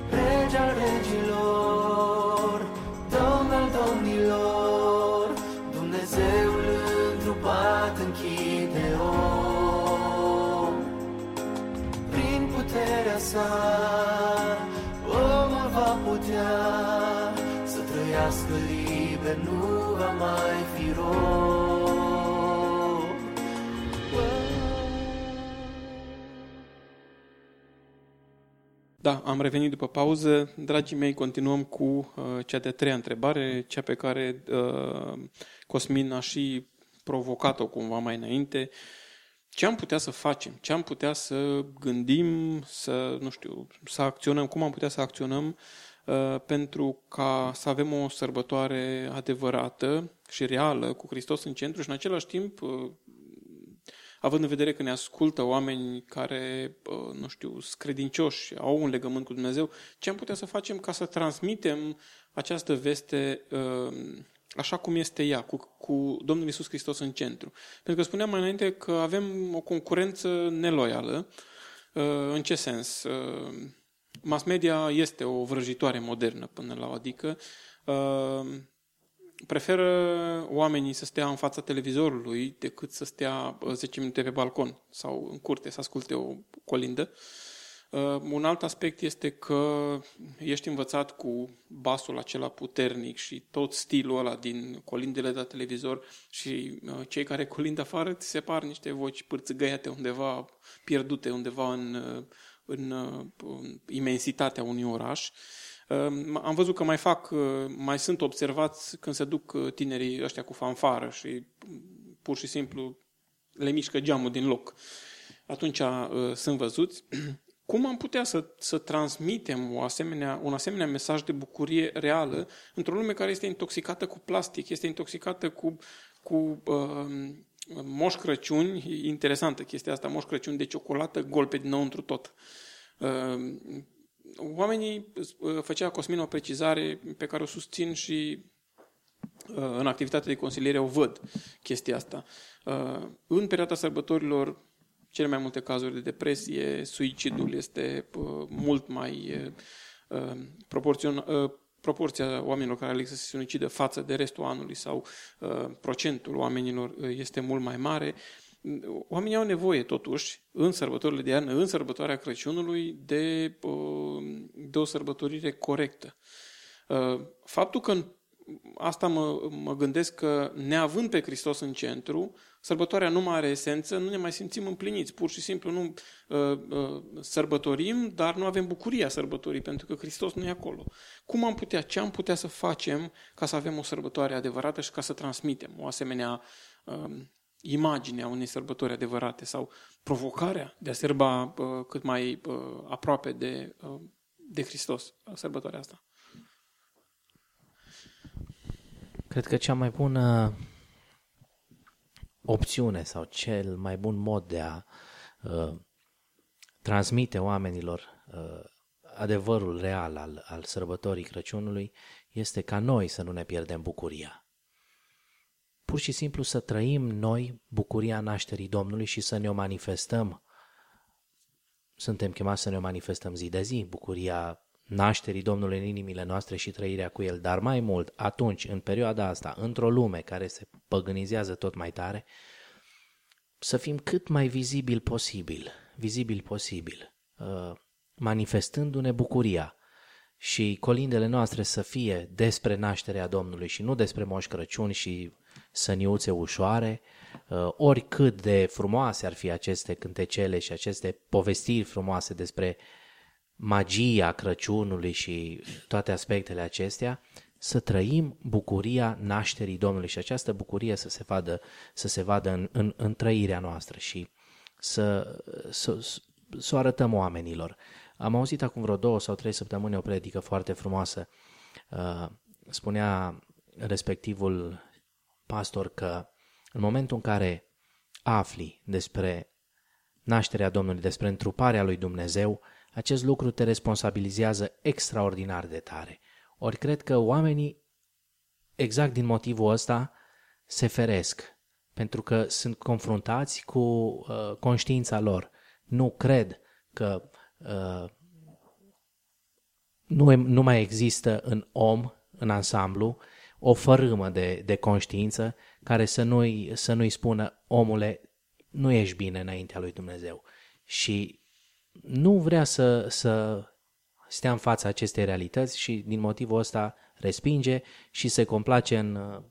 Rege al regilor Domn al domnilor Dumnezeul întrupat închide om. Prin puterea sa Omul va putea să trăiască liber Da, am revenit după pauză. Dragii mei, continuăm cu uh, cea de-a treia întrebare, cea pe care uh, Cosmin a și provocat-o cumva mai înainte. Ce am putea să facem? Ce am putea să gândim, să, nu știu, să acționăm? Cum am putea să acționăm uh, pentru ca să avem o sărbătoare adevărată și reală cu Hristos în centru și în același timp uh, având în vedere că ne ascultă oameni care, nu știu, sunt credincioși, au un legământ cu Dumnezeu, ce am putea să facem ca să transmitem această veste așa cum este ea, cu, cu Domnul Isus Hristos în centru. Pentru că spuneam mai înainte că avem o concurență neloială. În ce sens? Mass media este o vrăjitoare modernă până la o adică preferă oamenii să stea în fața televizorului decât să stea 10 minute pe balcon sau în curte să asculte o colindă. Uh, un alt aspect este că ești învățat cu basul acela puternic și tot stilul ăla din colindele de la televizor și uh, cei care colind afară ți se par niște voci pârțăgăiate undeva, pierdute undeva în, uh, în, în imensitatea unui oraș. Ehm, am văzut că mai fac, uh, mai sunt observați când se duc uh, tinerii ăștia cu fanfară și mm, pur și simplu le mișcă geamul din loc. Atunci uh, sunt văzuți. Cum am putea să, să transmitem o asemenea, un asemenea mesaj de bucurie reală într-o lume care este intoxicată cu plastic, este intoxicată cu, cu uh, moș Crăciuni, interesantă chestia asta, moș Crăciuni de ciocolată, gol pe dinăuntru tot. Uh, oamenii, uh, făcea Cosmin o precizare pe care o susțin și uh, în activitatea de consiliere o văd chestia asta. Uh, în perioada sărbătorilor, cele mai multe cazuri de depresie, suicidul este mult mai proporțional proporția oamenilor care aleg să se sinucidă față de restul anului sau uh, procentul oamenilor este mult mai mare oamenii au nevoie totuși, în sărbătorile de iarnă, în sărbătoarea Crăciunului, de, uh, de o sărbătorire corectă. Uh, faptul că asta mă, mă gândesc că neavând pe Hristos în centru, sărbătoarea nu mai are esență, nu ne mai simțim împliniți. Pur și simplu nu uh, uh, sărbătorim, dar nu avem bucuria sărbătorii, pentru că Hristos nu e acolo. Cum am putea, ce am putea să facem ca să avem o sărbătoare adevărată și ca să transmitem o asemenea uh, imaginea unei sărbători adevărate sau provocarea de a sărba uh, cât mai uh, aproape de, uh, de Hristos sărbătoarea asta. Cred că cea mai bună opțiune sau cel mai bun mod de a uh, transmite oamenilor uh, adevărul real al, al sărbătorii Crăciunului este ca noi să nu ne pierdem bucuria pur și simplu să trăim noi bucuria nașterii Domnului și să ne o manifestăm. Suntem chemați să ne o manifestăm zi de zi, bucuria nașterii Domnului în inimile noastre și trăirea cu El, dar mai mult, atunci, în perioada asta, într-o lume care se păgânizează tot mai tare, să fim cât mai vizibil posibil, vizibil posibil, uh, manifestându-ne bucuria și colindele noastre să fie despre nașterea Domnului și nu despre Moș Crăciun și săniuțe ușoare, uh, oricât de frumoase ar fi aceste cântecele și aceste povestiri frumoase despre magia Crăciunului și toate aspectele acestea, să trăim bucuria nașterii Domnului și această bucurie să se vadă, să se vadă în, în, în trăirea noastră și să, să, să o arătăm oamenilor. Am auzit acum vreo două sau trei săptămâni o predică foarte frumoasă. Uh, spunea respectivul pastor că în momentul în care afli despre nașterea Domnului, despre întruparea lui Dumnezeu, acest lucru te responsabilizează extraordinar de tare. Ori cred că oamenii, exact din motivul ăsta, se feresc, pentru că sunt confruntați cu uh, conștiința lor. Nu cred că uh, nu, nu mai există în om, în ansamblu, o fărâmă de, de conștiință care să nu-i, să nu-i spună, omule, nu ești bine înaintea lui Dumnezeu. Și nu vrea să, să stea în fața acestei realități și din motivul ăsta respinge și se complace în uh,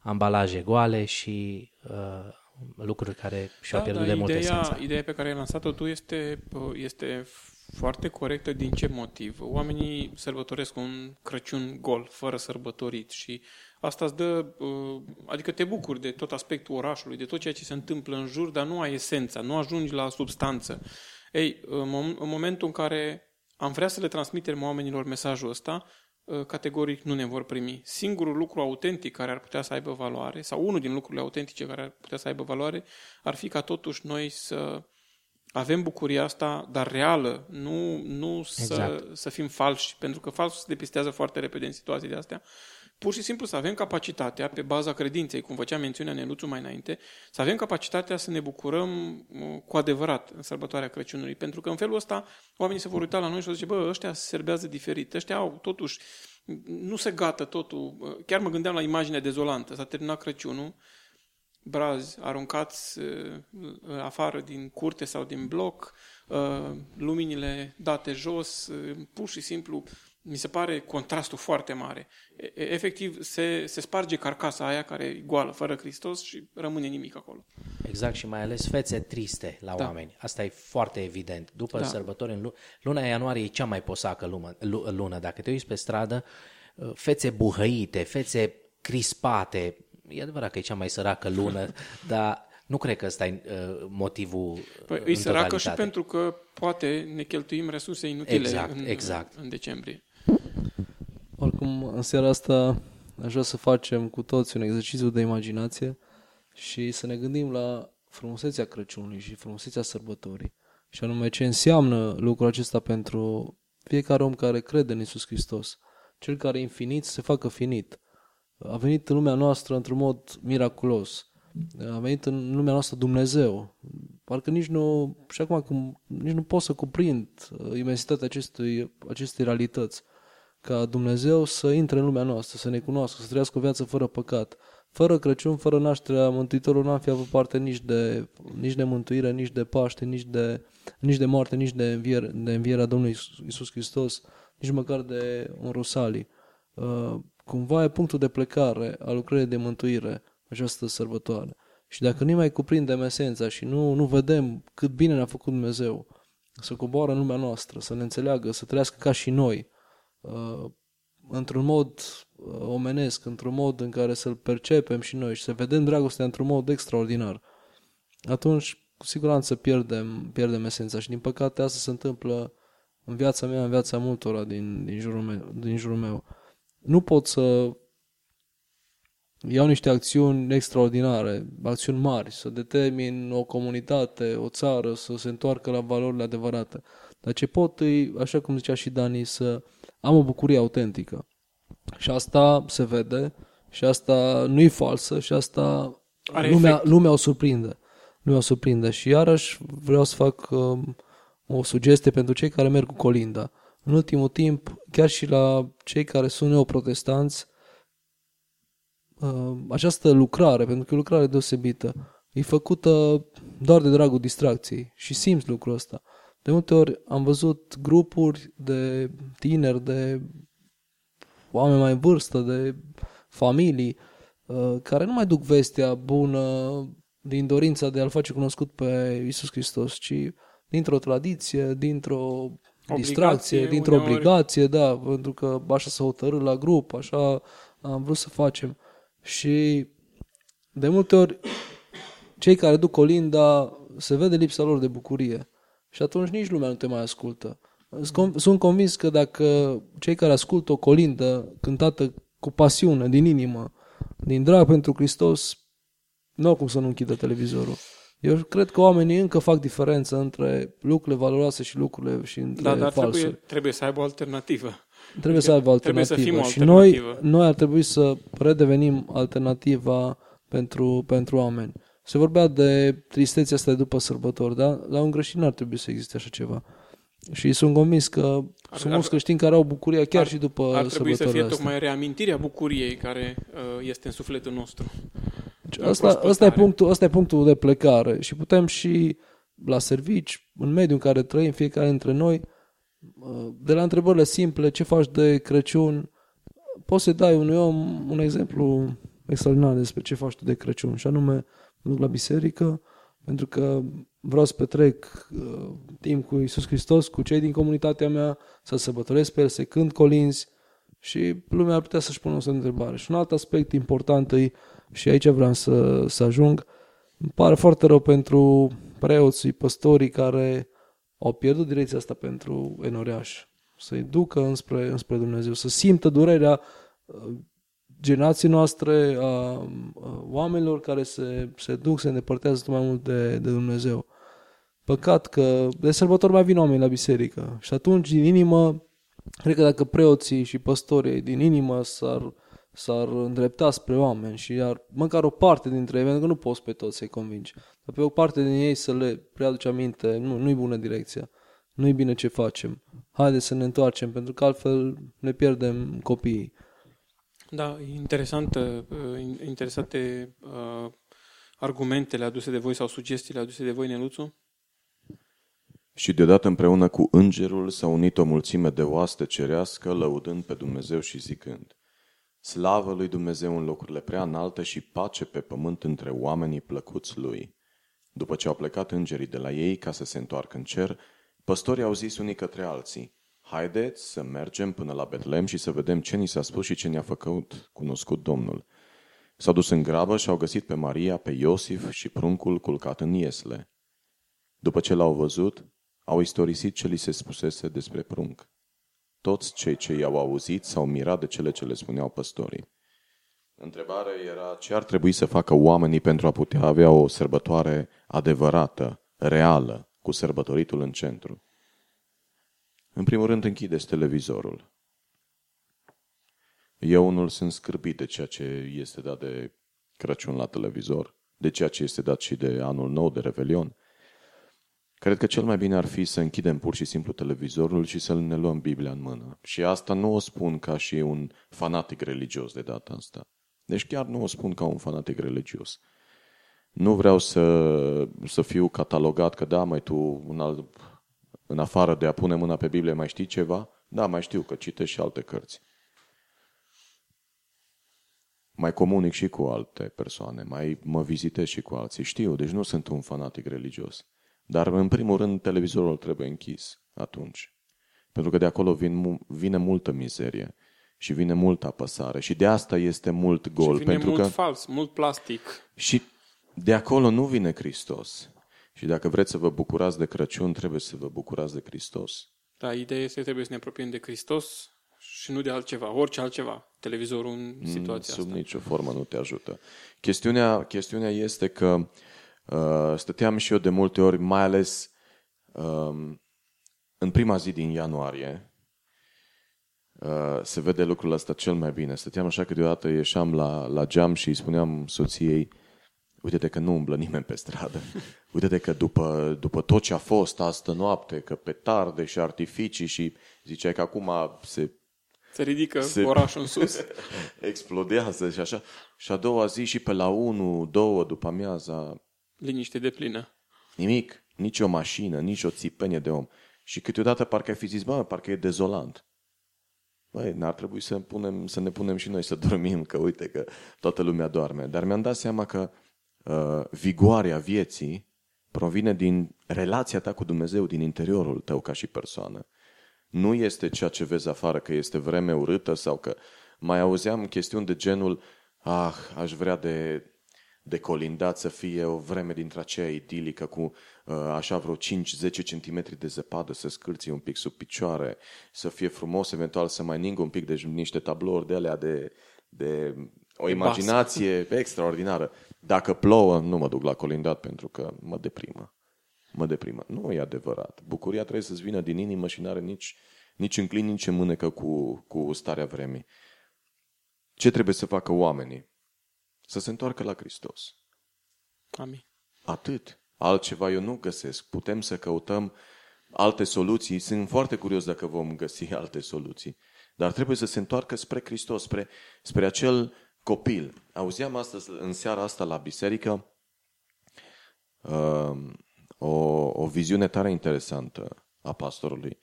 ambalaje goale și uh, lucruri care și-au da, pierdut da, de mult ideea, esența. Ideea pe care ai lansat-o tu este, uh, este foarte corectă din ce motiv. Oamenii sărbătoresc un Crăciun gol, fără sărbătorit și asta îți dă, uh, adică te bucuri de tot aspectul orașului, de tot ceea ce se întâmplă în jur, dar nu ai esența, nu ajungi la substanță. Ei, în momentul în care am vrea să le transmitem oamenilor mesajul ăsta, uh, categoric nu ne vor primi. Singurul lucru autentic care ar putea să aibă valoare, sau unul din lucrurile autentice care ar putea să aibă valoare, ar fi ca totuși noi să avem bucuria asta, dar reală, nu, nu exact. să, să fim falși, pentru că falsul se depistează foarte repede în situații de astea. Pur și simplu să avem capacitatea, pe baza credinței, cum făcea mențiunea Neluțu mai înainte, să avem capacitatea să ne bucurăm uh, cu adevărat în sărbătoarea Crăciunului. Pentru că în felul ăsta oamenii se vor uita la noi și o zice, bă, ăștia se serbează diferit, ăștia au totuși, nu se gata totul. Uh, chiar mă gândeam la imaginea dezolantă, s-a terminat Crăciunul, brazi aruncați uh, afară din curte sau din bloc, uh, luminile date jos, uh, pur și simplu mi se pare contrastul foarte mare. Efectiv, se, se sparge carcasa aia care e goală, fără Hristos și rămâne nimic acolo. Exact, și mai ales fețe triste la da. oameni. Asta e foarte evident. După da. sărbători, în luna ianuarie e cea mai posacă lună, lună. Dacă te uiți pe stradă, fețe buhăite, fețe crispate, e adevărat că e cea mai săracă lună, dar nu cred că ăsta e uh, motivul Păi e săracă și pentru că poate ne cheltuim resurse inutile exact, în, exact. în decembrie. Oricum, în seara asta aș vrea să facem cu toți un exercițiu de imaginație și să ne gândim la frumusețea Crăciunului și frumusețea sărbătorii. Și anume ce înseamnă lucrul acesta pentru fiecare om care crede în Isus Hristos. Cel care e infinit să se facă finit a venit în lumea noastră într-un mod miraculos. A venit în lumea noastră Dumnezeu. Parcă nici nu, și acum când, nici nu pot să cuprind uh, imensitatea acestui, acestei realități. Ca Dumnezeu să intre în lumea noastră, să ne cunoască, să trăiască o viață fără păcat. Fără Crăciun, fără nașterea Mântuitorului, nu am fi avut parte nici de, nici de mântuire, nici de Paște, nici de, nici de moarte, nici de, înviere, de învierea Domnului Isus Hristos, nici măcar de un Rosalii. Uh, cumva e punctul de plecare al lucrării de mântuire această sărbătoare. Și dacă nu mai cuprindem esența și nu, nu vedem cât bine ne-a făcut Dumnezeu să coboară în lumea noastră, să ne înțeleagă, să trăiască ca și noi, uh, într-un mod uh, omenesc, într-un mod în care să-L percepem și noi și să vedem dragostea într-un mod extraordinar, atunci cu siguranță pierdem, pierdem esența și din păcate asta se întâmplă în viața mea, în viața multora din, din, jurul, meu, din jurul meu nu pot să iau niște acțiuni extraordinare, acțiuni mari, să determin o comunitate, o țară să se întoarcă la valorile adevărate. Dar ce pot e, așa cum zicea și Dani, să am o bucurie autentică. Și asta se vede, și asta nu e falsă, și asta Are lumea, lumea o surprinde. Lumea o surprinde. Și iarăși vreau să fac um, o sugestie pentru cei care merg cu colinda în ultimul timp, chiar și la cei care sunt neoprotestanți, uh, această lucrare, pentru că e o lucrare deosebită, e făcută doar de dragul distracției și simți lucrul ăsta. De multe ori am văzut grupuri de tineri, de oameni mai în vârstă, de familii, uh, care nu mai duc vestea bună din dorința de a-L face cunoscut pe Isus Hristos, ci dintr-o tradiție, dintr-o distracție, dintr-o uneori... obligație, da, pentru că așa s-a hotărât la grup, așa am vrut să facem. Și de multe ori cei care duc Olinda se vede lipsa lor de bucurie. Și atunci nici lumea nu te mai ascultă. Sunt convins că dacă cei care ascultă o colindă cântată cu pasiune, din inimă, din drag pentru Hristos, nu au cum să nu închidă televizorul. Eu cred că oamenii încă fac diferență între lucrurile valoroase și lucrurile și între da, dar falsuri. Trebuie, trebuie să aibă o alternativă. Trebuie adică să aibă o alternativă. Trebuie să fim o alternativă. Și noi, noi ar trebui să redevenim alternativa pentru, pentru oameni. Se vorbea de tristețea asta de după sărbători, da? La un greșit ar trebui să existe așa ceva. Și sunt convins că ar, sunt mulți creștini care au bucuria chiar ar, și după Ar trebui să fie astea. tocmai reamintirea bucuriei care uh, este în sufletul nostru. Deci asta, asta, e punctul, asta e punctul de plecare și putem și la servici, în mediul în care trăim fiecare dintre noi, uh, de la întrebările simple, ce faci de Crăciun, poți să dai unui om un exemplu extraordinar despre ce faci tu de Crăciun și anume mă duc la biserică, pentru că vreau să petrec uh, timp cu Isus Hristos, cu cei din comunitatea mea, să sărbătoresc pe el, să cânt colinzi și lumea ar putea să-și pună o întrebare. Și un alt aspect important e, și aici vreau să, să ajung, îmi pare foarte rău pentru preoții, păstorii care au pierdut direcția asta pentru enoreaș. Să-i ducă înspre, înspre Dumnezeu, să simtă durerea uh, generației noastre, a, a oamenilor care se, se duc, se îndepărtează tot mai mult de, de Dumnezeu. Păcat că de sărbători mai vin oameni la biserică și atunci din inimă, cred că dacă preoții și păstorii din inimă s-ar, s-ar îndrepta spre oameni și iar măcar o parte dintre ei, pentru că nu poți pe toți să-i convingi, dar pe o parte din ei să le preaduce aminte, nu, nu-i bună direcția, nu-i bine ce facem, haideți să ne întoarcem, pentru că altfel ne pierdem copiii. Da, interesant, uh, interesante uh, argumentele aduse de voi sau sugestiile aduse de voi, Neluțu. Și deodată împreună cu îngerul s-a unit o mulțime de oaste cerească, lăudând pe Dumnezeu și zicând, Slavă lui Dumnezeu în locurile prea înalte și pace pe pământ între oamenii plăcuți lui. După ce au plecat îngerii de la ei ca să se întoarcă în cer, păstorii au zis unii către alții, Haideți să mergem până la Betlem și să vedem ce ni s-a spus și ce ne-a făcut cunoscut Domnul. S-au dus în grabă și au găsit pe Maria, pe Iosif și pruncul culcat în iesle. După ce l-au văzut, au istorisit ce li se spusese despre prunc. Toți cei ce i-au auzit s-au mirat de cele ce le spuneau păstorii. Întrebarea era ce ar trebui să facă oamenii pentru a putea avea o sărbătoare adevărată, reală, cu sărbătoritul în centru. În primul rând, închideți televizorul. Eu unul sunt scârbit de ceea ce este dat de Crăciun la televizor, de ceea ce este dat și de anul nou, de Revelion. Cred că cel mai bine ar fi să închidem pur și simplu televizorul și să ne luăm Biblia în mână. Și asta nu o spun ca și un fanatic religios de data asta. Deci chiar nu o spun ca un fanatic religios. Nu vreau să, să fiu catalogat că da, mai tu un alt în afară de a pune mâna pe Biblie, mai știi ceva? Da, mai știu că citești și alte cărți. Mai comunic și cu alte persoane, mai mă vizitez și cu alții. Știu, deci nu sunt un fanatic religios. Dar, în primul rând, televizorul trebuie închis atunci. Pentru că de acolo vin, vine multă mizerie și vine multă apăsare. Și de asta este mult gol. Și vine pentru mult că... fals, mult plastic. Și de acolo nu vine Hristos. Și dacă vreți să vă bucurați de Crăciun, trebuie să vă bucurați de Hristos. Da, ideea este că trebuie să ne apropiem de Hristos și nu de altceva, orice altceva, televizorul în mm, situația Sub asta. nicio formă nu te ajută. Chestiunea, chestiunea este că uh, stăteam și eu de multe ori, mai ales uh, în prima zi din ianuarie, uh, se vede lucrul ăsta cel mai bine. Stăteam așa că deodată ieșeam la, la geam și îi spuneam soției, uite-te că nu umblă nimeni pe stradă. Uite-te că după, după tot ce a fost astă noapte, că petarde și artificii și ziceai că acum se... Se ridică se... orașul în sus. explodează și așa. Și a doua zi și pe la 1, 2 după amiaza... Liniște de plină. Nimic. Nici o mașină, nici o țipenie de om. Și câteodată parcă ai fi zis, bă, parcă e dezolant. Băi, n-ar trebui să, punem, să ne punem și noi să dormim, că uite că toată lumea doarme. Dar mi-am dat seama că uh, vigoarea vieții provine din relația ta cu Dumnezeu, din interiorul tău ca și persoană. Nu este ceea ce vezi afară, că este vreme urâtă sau că mai auzeam chestiuni de genul ah, aș vrea de, de colindat să fie o vreme dintre aceea idilică cu uh, așa vreo 5-10 cm de zăpadă să scârți un pic sub picioare, să fie frumos, eventual să mai ningă un pic de niște tablouri de alea de, de o imaginație extraordinară. Dacă plouă, nu mă duc la colindat pentru că mă deprimă. Mă deprimă. Nu e adevărat. Bucuria trebuie să-ți vină din inimă și nu are nici, nici înclin, nici în mânecă cu, cu starea vremii. Ce trebuie să facă oamenii? Să se întoarcă la Hristos. Amin. Atât. Altceva eu nu găsesc. Putem să căutăm alte soluții. Sunt foarte curios dacă vom găsi alte soluții. Dar trebuie să se întoarcă spre Hristos, spre, spre acel copil. Auzeam astăzi, în seara asta la biserică, uh, o, o viziune tare interesantă a pastorului.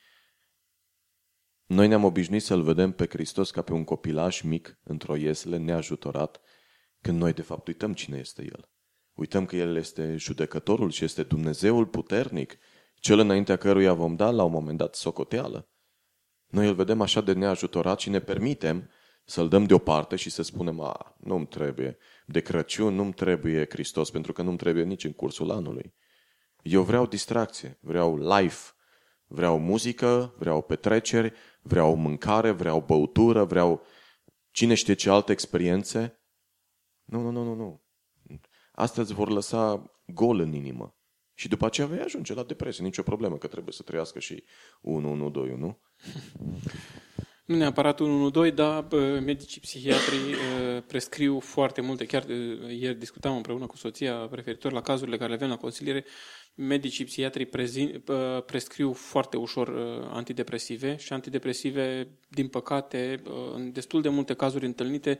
Noi ne-am obișnuit să-L vedem pe Hristos ca pe un copilaș mic într-o iesle, neajutorat, când noi de fapt uităm cine este El. Uităm că El este judecătorul și este Dumnezeul puternic, cel înaintea căruia vom da la un moment dat socoteală. Noi îl vedem așa de neajutorat și ne permitem să-l dăm deoparte și să spunem, a, nu-mi trebuie, de Crăciun nu-mi trebuie Hristos, pentru că nu-mi trebuie nici în cursul anului. Eu vreau distracție, vreau life, vreau muzică, vreau petreceri, vreau mâncare, vreau băutură, vreau cine știe ce alte experiențe. Nu, nu, nu, nu, nu. Astea îți vor lăsa gol în inimă. Și după aceea vei ajunge la depresie, nicio problemă, că trebuie să trăiască și 1, 1, 2, 1. Nu neapărat 112, dar medicii psihiatrii prescriu foarte multe. Chiar ieri discutam împreună cu soția referitor la cazurile care le avem la consiliere. Medicii psihiatrii prezin, prescriu foarte ușor antidepresive și antidepresive, din păcate, în destul de multe cazuri întâlnite,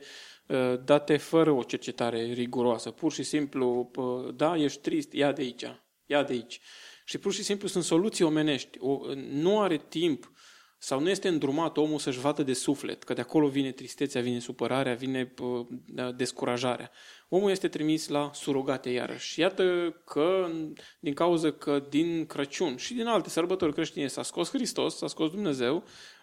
date fără o cercetare riguroasă. Pur și simplu, da, ești trist, ia de aici, ia de aici. Și pur și simplu sunt soluții omenești. O, nu are timp sau nu este îndrumat omul să-și vadă de suflet, că de acolo vine tristețea, vine supărarea, vine da, descurajarea. Omul este trimis la surogate iarăși. Iată că, din cauza că din Crăciun și din alte sărbători creștine s-a scos Hristos, s-a scos Dumnezeu, Uh,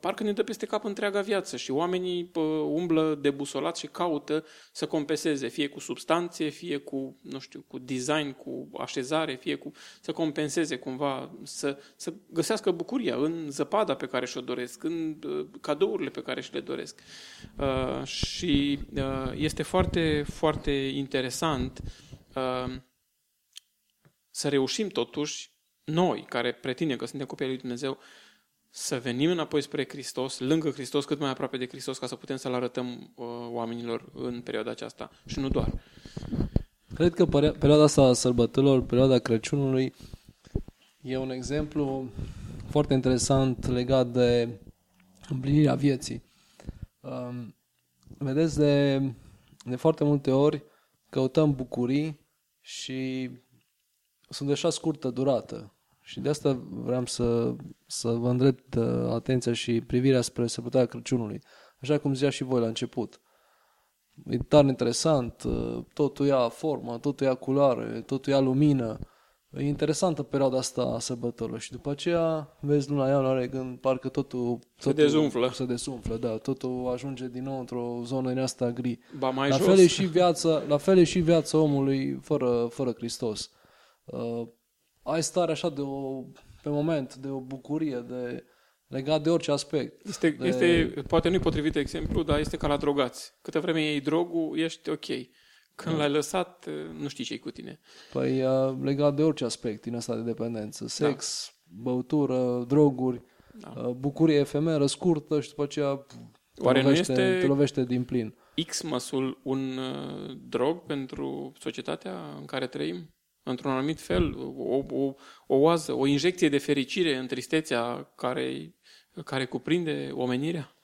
parcă ne dă peste cap întreaga viață și oamenii uh, umblă debusolați și caută să compenseze, fie cu substanțe, fie cu, nu știu, cu design, cu așezare, fie cu să compenseze cumva, să, să găsească bucuria în zăpada pe care și-o doresc, în uh, cadourile pe care și le doresc. Și este foarte, foarte interesant să reușim totuși, noi care pretindem că suntem copii lui Dumnezeu, să venim înapoi spre Hristos, lângă Hristos, cât mai aproape de Hristos, ca să putem să-L arătăm uh, oamenilor în perioada aceasta. Și nu doar. Cred că perioada asta a sărbătorilor, perioada Crăciunului, e un exemplu foarte interesant legat de împlinirea vieții. Um, vedeți, de, de foarte multe ori căutăm bucurii și sunt de așa scurtă durată. Și de asta vreau să, să vă îndrept uh, atenția și privirea spre sărbătoarea Crăciunului. Așa cum zicea și voi la început. E tare interesant, uh, totul ia formă, totul ia culoare, totul ia lumină. E interesantă perioada asta a sărbătorilor și după aceea vezi luna ianuarie când parcă totul, totul se dezumflă. Se dezumflă, da, totul ajunge din nou într-o zonă din asta gri. Ba mai la jos. fel e și viața, la fel e și viața omului fără, fără Hristos. Uh, ai stare așa de o, pe moment, de o bucurie, de legat de orice aspect. Este, de... este poate nu-i potrivit exemplu, dar este ca la drogați. Câte vreme iei drogul, ești ok. Când da. l-ai lăsat, nu știi ce cu tine. Păi legat de orice aspect din asta de dependență. Sex, da. băutură, droguri, da. bucurie efemeră, scurtă și după aceea te, Oare lovește, nu este te lovește din plin. X-măsul un drog pentru societatea în care trăim? Într-un anumit fel, o, o, o oază, o injecție de fericire în tristețea care, care cuprinde omenirea?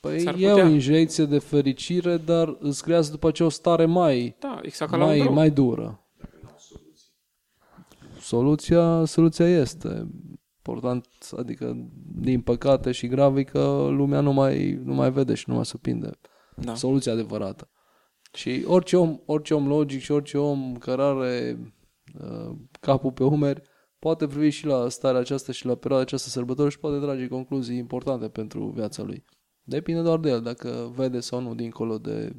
Păi e o injecție de fericire, dar îți creează după aceea o stare mai, da, exact mai, mai dură. Soluția, soluția este important, adică din păcate și grav că lumea nu mai, nu mai vede și nu mai se prinde. Da. Soluția adevărată. Și orice om, orice om logic și orice om care are Uh, capul pe umeri, poate privi și la starea aceasta și la perioada aceasta sărbători și poate trage concluzii importante pentru viața lui. Depinde doar de el, dacă vede sau nu dincolo de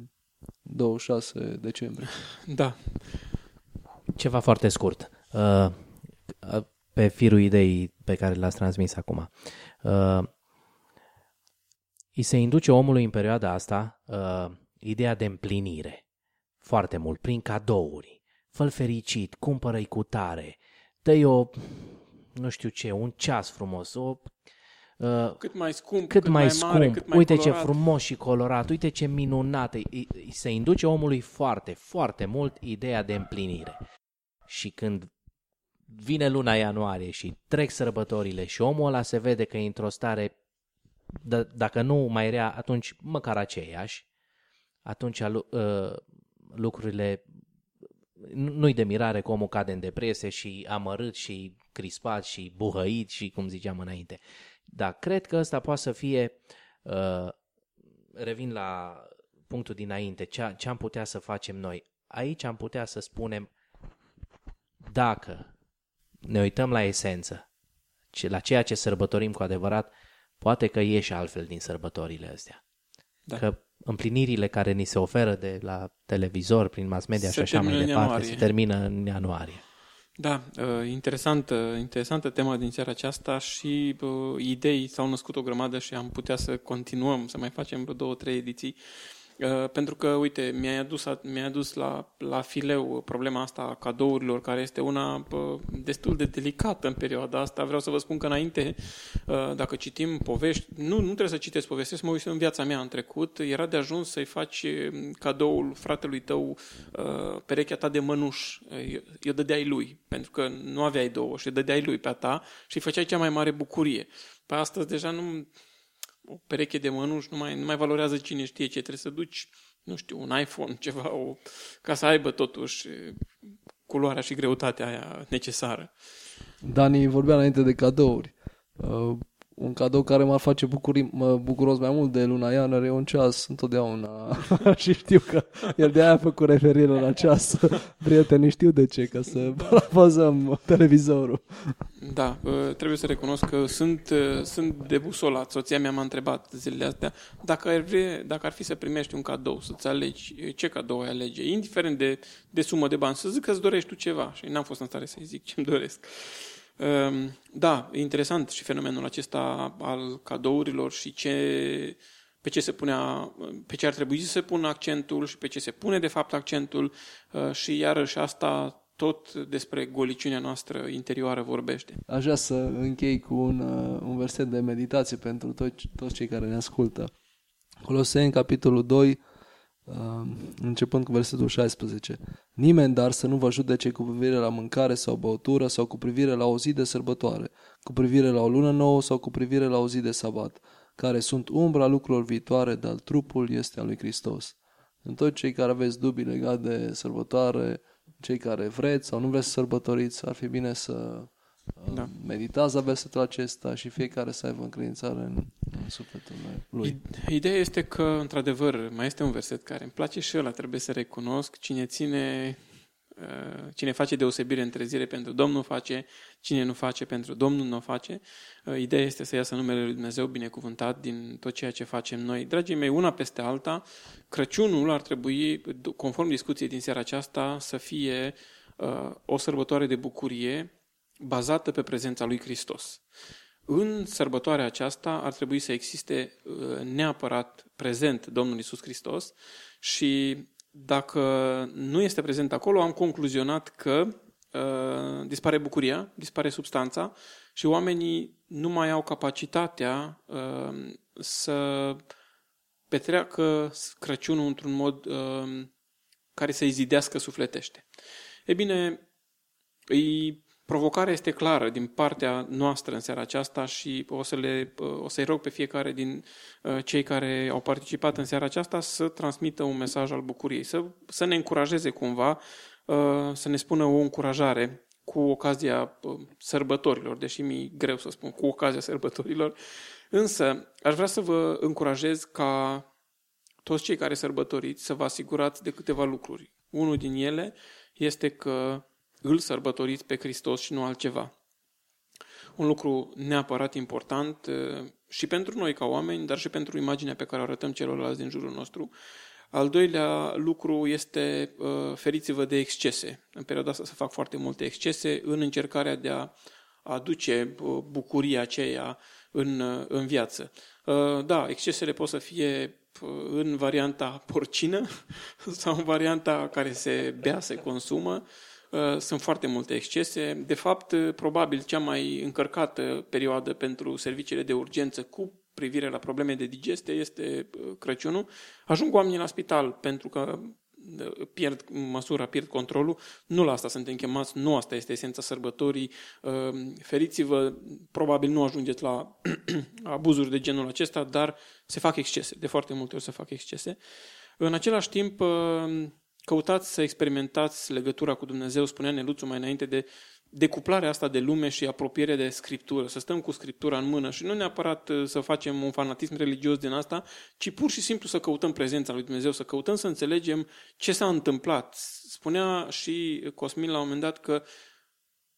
26 decembrie. Da. Ceva foarte scurt. Uh, pe firul ideii pe care l-ați transmis acum. Uh, îi se induce omului în perioada asta uh, ideea de împlinire. Foarte mult, prin cadouri fă fericit, cumpără-i cu tare, dă-i o, nu știu ce, un ceas frumos, o Uh, cât mai scump, cât, cât mai, mai scump, mare, cât mai uite colorat. ce frumos și colorat, uite ce minunat, îi, se induce omului foarte, foarte mult ideea de împlinire. Și când vine luna ianuarie și trec sărbătorile și omul ăla se vede că e într-o stare, d- dacă nu mai rea, atunci măcar aceeași, atunci uh, lucrurile nu-i de mirare că omul cade în depresie și amărât și crispat și buhăit și cum ziceam înainte. Dar cred că ăsta poate să fie, uh, revin la punctul dinainte, ce, ce am putea să facem noi. aici am putea să spunem dacă ne uităm la esență, la ceea ce sărbătorim cu adevărat, poate că ieși altfel din sărbătorile astea. Da. Că împlinirile care ni se oferă de la televizor, prin mass media se și așa mai departe, ianuarie. se termină în ianuarie. Da, uh, interesantă, interesantă tema din seara aceasta și uh, idei s-au născut o grămadă și am putea să continuăm, să mai facem vreo două, trei ediții. Uh, pentru că, uite, mi-ai adus, mi-ai adus la, la fileu problema asta a cadourilor, care este una destul de delicată în perioada asta. Vreau să vă spun că înainte, uh, dacă citim povești, nu, nu trebuie să citesc povesti, să mă uit în viața mea în trecut, era de ajuns să-i faci um, cadoul fratelui tău uh, perechea ta de mănuș, eu dădeai lui, pentru că nu aveai două și dădeai lui pe a ta și îi făceai cea mai mare bucurie. Pe astăzi deja nu o pereche de mănuși nu mai, nu mai valorează cine știe ce, trebuie să duci, nu știu, un iPhone, ceva, o, ca să aibă totuși culoarea și greutatea aia necesară. Dani vorbea înainte de cadouri. Uh, un cadou care m-ar face bucurii, mă bucuros mai mult de luna ianuarie, un ceas întotdeauna. și știu că el de aia a făcut referire la ceas. Prietenii știu de ce, ca să parafazăm televizorul. Da, trebuie să recunosc că sunt, sunt debusolat. Soția mea m-a întrebat zilele astea dacă ar, vrea, dacă ar fi să primești un cadou, să-ți alegi ce cadou ai alege, indiferent de, de sumă de bani, să zic că îți dorești tu ceva. Și n-am fost în stare să-i zic ce-mi doresc. Ehm, da, e interesant și fenomenul acesta al cadourilor și ce, pe ce se punea, pe ce ar trebui să se pună accentul și pe ce se pune de fapt accentul eh, și iarăși asta tot despre goliciunea noastră interioară vorbește. Aș vrea să închei cu un, eh, un verset de meditație pentru toți, toți cei care ne ascultă. Coloseni, capitolul 2, începând cu versetul 16. Nimeni dar să nu vă judece cu privire la mâncare sau băutură sau cu privire la o zi de sărbătoare, cu privire la o lună nouă sau cu privire la o zi de sabat, care sunt umbra lucrurilor viitoare, dar trupul este al lui Hristos. În toți cei care aveți dubii legate de sărbătoare, cei care vreți sau nu vreți să sărbătoriți, ar fi bine să da. meditați la versetul acesta și fiecare să aibă încredințare în, în sufletul lui. Ideea este că, într-adevăr, mai este un verset care îmi place și ăla, trebuie să recunosc. Cine ține, uh, cine face deosebire între zile pentru Domnul face, cine nu face pentru Domnul nu face. Uh, ideea este să iasă numele Lui Dumnezeu binecuvântat din tot ceea ce facem noi. Dragii mei, una peste alta, Crăciunul ar trebui, conform discuției din seara aceasta, să fie uh, o sărbătoare de bucurie, bazată pe prezența lui Hristos. În sărbătoarea aceasta ar trebui să existe uh, neapărat prezent Domnul Isus Hristos și dacă nu este prezent acolo, am concluzionat că uh, dispare bucuria, dispare substanța și oamenii nu mai au capacitatea uh, să petreacă Crăciunul într-un mod uh, care să-i zidească sufletește. E bine, îi Provocarea este clară din partea noastră în seara aceasta și o, să le, o să-i rog pe fiecare din uh, cei care au participat în seara aceasta să transmită un mesaj al bucuriei, să, să ne încurajeze cumva, uh, să ne spună o încurajare cu ocazia uh, sărbătorilor, deși mi-e greu să spun cu ocazia sărbătorilor, însă aș vrea să vă încurajez ca toți cei care sărbătoriți să vă asigurați de câteva lucruri. Unul din ele este că îl sărbătoriți pe Hristos și nu altceva. Un lucru neapărat important și pentru noi ca oameni, dar și pentru imaginea pe care o arătăm celorlalți din jurul nostru. Al doilea lucru este feriți-vă de excese. În perioada asta se fac foarte multe excese în încercarea de a aduce bucuria aceea în, în viață. Da, excesele pot să fie în varianta porcină sau în varianta care se bea, se consumă, Uh, sunt foarte multe excese. De fapt, uh, probabil cea mai încărcată perioadă pentru serviciile de urgență cu privire la probleme de digestie este uh, Crăciunul. Ajung oamenii la spital pentru că pierd măsura, pierd controlul. Nu la asta suntem chemați, nu asta este esența sărbătorii. Feriți-vă, probabil nu ajungeți la abuzuri de genul acesta, dar se fac excese, de foarte multe ori se fac excese. În același timp, Căutați să experimentați legătura cu Dumnezeu, spunea Neluțu mai înainte de decuplarea asta de lume și apropiere de Scriptură, să stăm cu Scriptura în mână și nu neapărat uh, să facem un fanatism religios din asta, ci pur și simplu să căutăm prezența lui Dumnezeu, să căutăm să înțelegem ce s-a întâmplat. Spunea și Cosmin la un moment dat că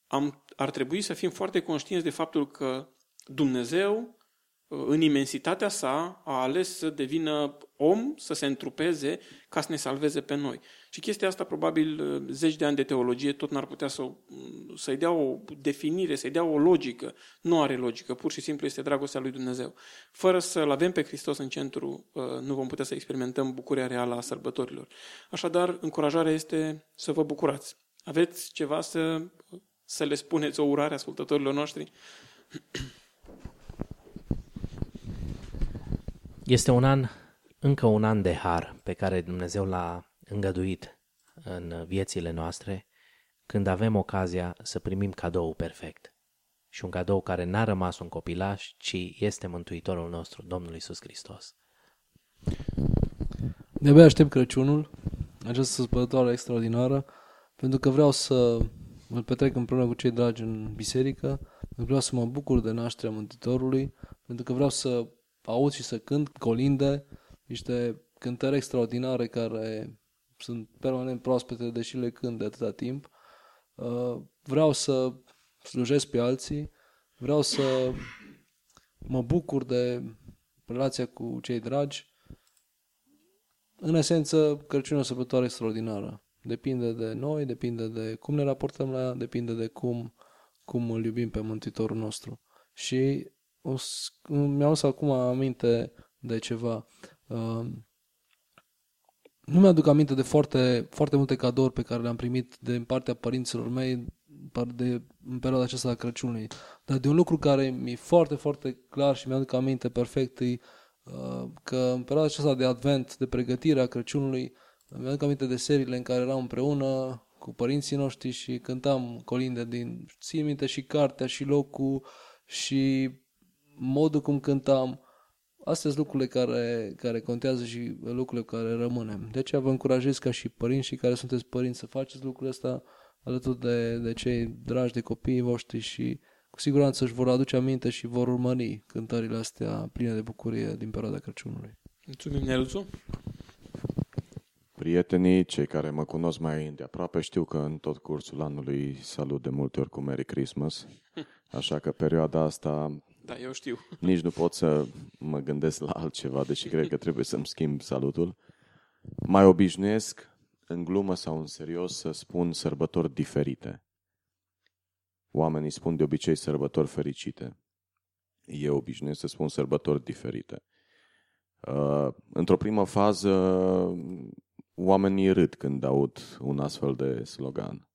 am, ar trebui să fim foarte conștienți de faptul că Dumnezeu în imensitatea sa, a ales să devină om, să se întrupeze ca să ne salveze pe noi. Și chestia asta, probabil, zeci de ani de teologie tot n-ar putea să, să-i dea o definire, să-i dea o logică. Nu are logică, pur și simplu este dragostea lui Dumnezeu. Fără să-L avem pe Hristos în centru, uh, nu vom putea să experimentăm bucuria reală a sărbătorilor. Așadar, încurajarea este să vă bucurați. Aveți ceva să, să le spuneți, o urare ascultătorilor noștri? Este un an, încă un an de har pe care Dumnezeu l-a îngăduit în viețile noastre când avem ocazia să primim cadou perfect. Și un cadou care n-a rămas un copilaș, ci este Mântuitorul nostru, Domnul Isus Hristos. De-abia aștept Crăciunul, această sărbătoare extraordinară, pentru că vreau să îl petrec împreună cu cei dragi în biserică, vreau să mă bucur de nașterea Mântuitorului, pentru că vreau să aud și să cânt colinde, niște cântări extraordinare care sunt permanent proaspete, deși le cânt de atâta timp. Uh, vreau să slujesc pe alții, vreau să mă bucur de relația cu cei dragi. În esență, Crăciunul o sărbătoare extraordinară. Depinde de noi, depinde de cum ne raportăm la ea, depinde de cum, cum îl iubim pe Mântuitorul nostru. Și o, mi-au adus acum aminte de ceva. Uh, nu mi-aduc aminte de foarte, foarte multe cadouri pe care le-am primit de partea părinților mei de, în perioada aceasta a Crăciunului. Dar de un lucru care mi-e foarte, foarte clar și mi-aduc aminte perfect e uh, că în perioada aceasta de advent, de pregătire a Crăciunului, mi-aduc aminte de seriile în care eram împreună cu părinții noștri și cântam colinde din... Țin minte și cartea și locul și modul cum cântam, astea sunt lucrurile care, care contează și lucrurile care rămânem. De aceea vă încurajez ca și părinți și care sunteți părinți să faceți lucrurile astea alături de, de cei dragi de copiii voștri și cu siguranță își vor aduce aminte și vor urmări cântările astea pline de bucurie din perioada Crăciunului. Mulțumim, Neluțu! Prietenii, cei care mă cunosc mai de aproape, știu că în tot cursul anului salut de multe ori cu Merry Christmas, așa că perioada asta da, eu știu. Nici nu pot să mă gândesc la altceva, deși cred că trebuie să-mi schimb salutul. Mai obișnuiesc, în glumă sau în serios, să spun sărbători diferite. Oamenii spun de obicei sărbători fericite. Eu obișnuiesc să spun sărbători diferite. Uh, într-o primă fază, oamenii râd când aud un astfel de slogan.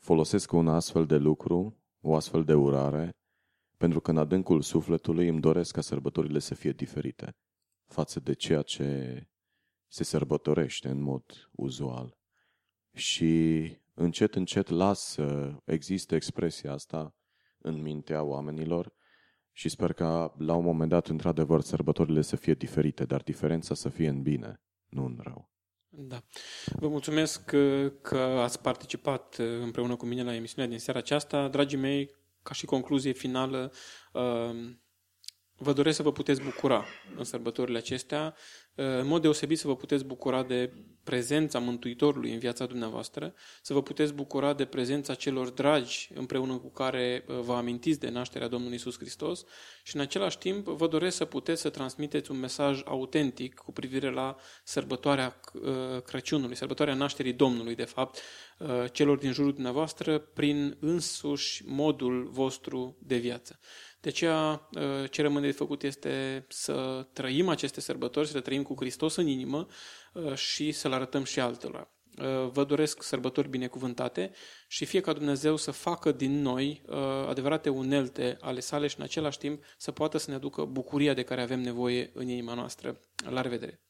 Folosesc un astfel de lucru o astfel de urare, pentru că în adâncul sufletului îmi doresc ca sărbătorile să fie diferite față de ceea ce se sărbătorește în mod uzual. Și încet, încet las să existe expresia asta în mintea oamenilor și sper că la un moment dat, într-adevăr, sărbătorile să fie diferite, dar diferența să fie în bine, nu în rău. Da. Vă mulțumesc că, că ați participat uh, împreună cu mine la emisiunea din seara aceasta. Dragii mei, ca și concluzie finală, uh, vă doresc să vă puteți bucura în sărbătorile acestea, uh, în mod deosebit să vă puteți bucura de prezența Mântuitorului în viața dumneavoastră, să vă puteți bucura de prezența celor dragi împreună cu care uh, vă amintiți de nașterea Domnului Isus Hristos și în același timp vă doresc să puteți să transmiteți un mesaj autentic cu privire la sărbătoarea uh, Crăciunului, sărbătoarea nașterii Domnului, de fapt, celor din jurul dumneavoastră prin însuși modul vostru de viață. De aceea, uh, ce rămâne de făcut este să trăim aceste sărbători, să le trăim cu Hristos în inimă uh, și să-L arătăm și altora. Uh, vă doresc sărbători binecuvântate și fie ca Dumnezeu să facă din noi adevărate unelte ale sale și în același timp să poată să ne aducă bucuria de care avem nevoie în inima noastră. La revedere!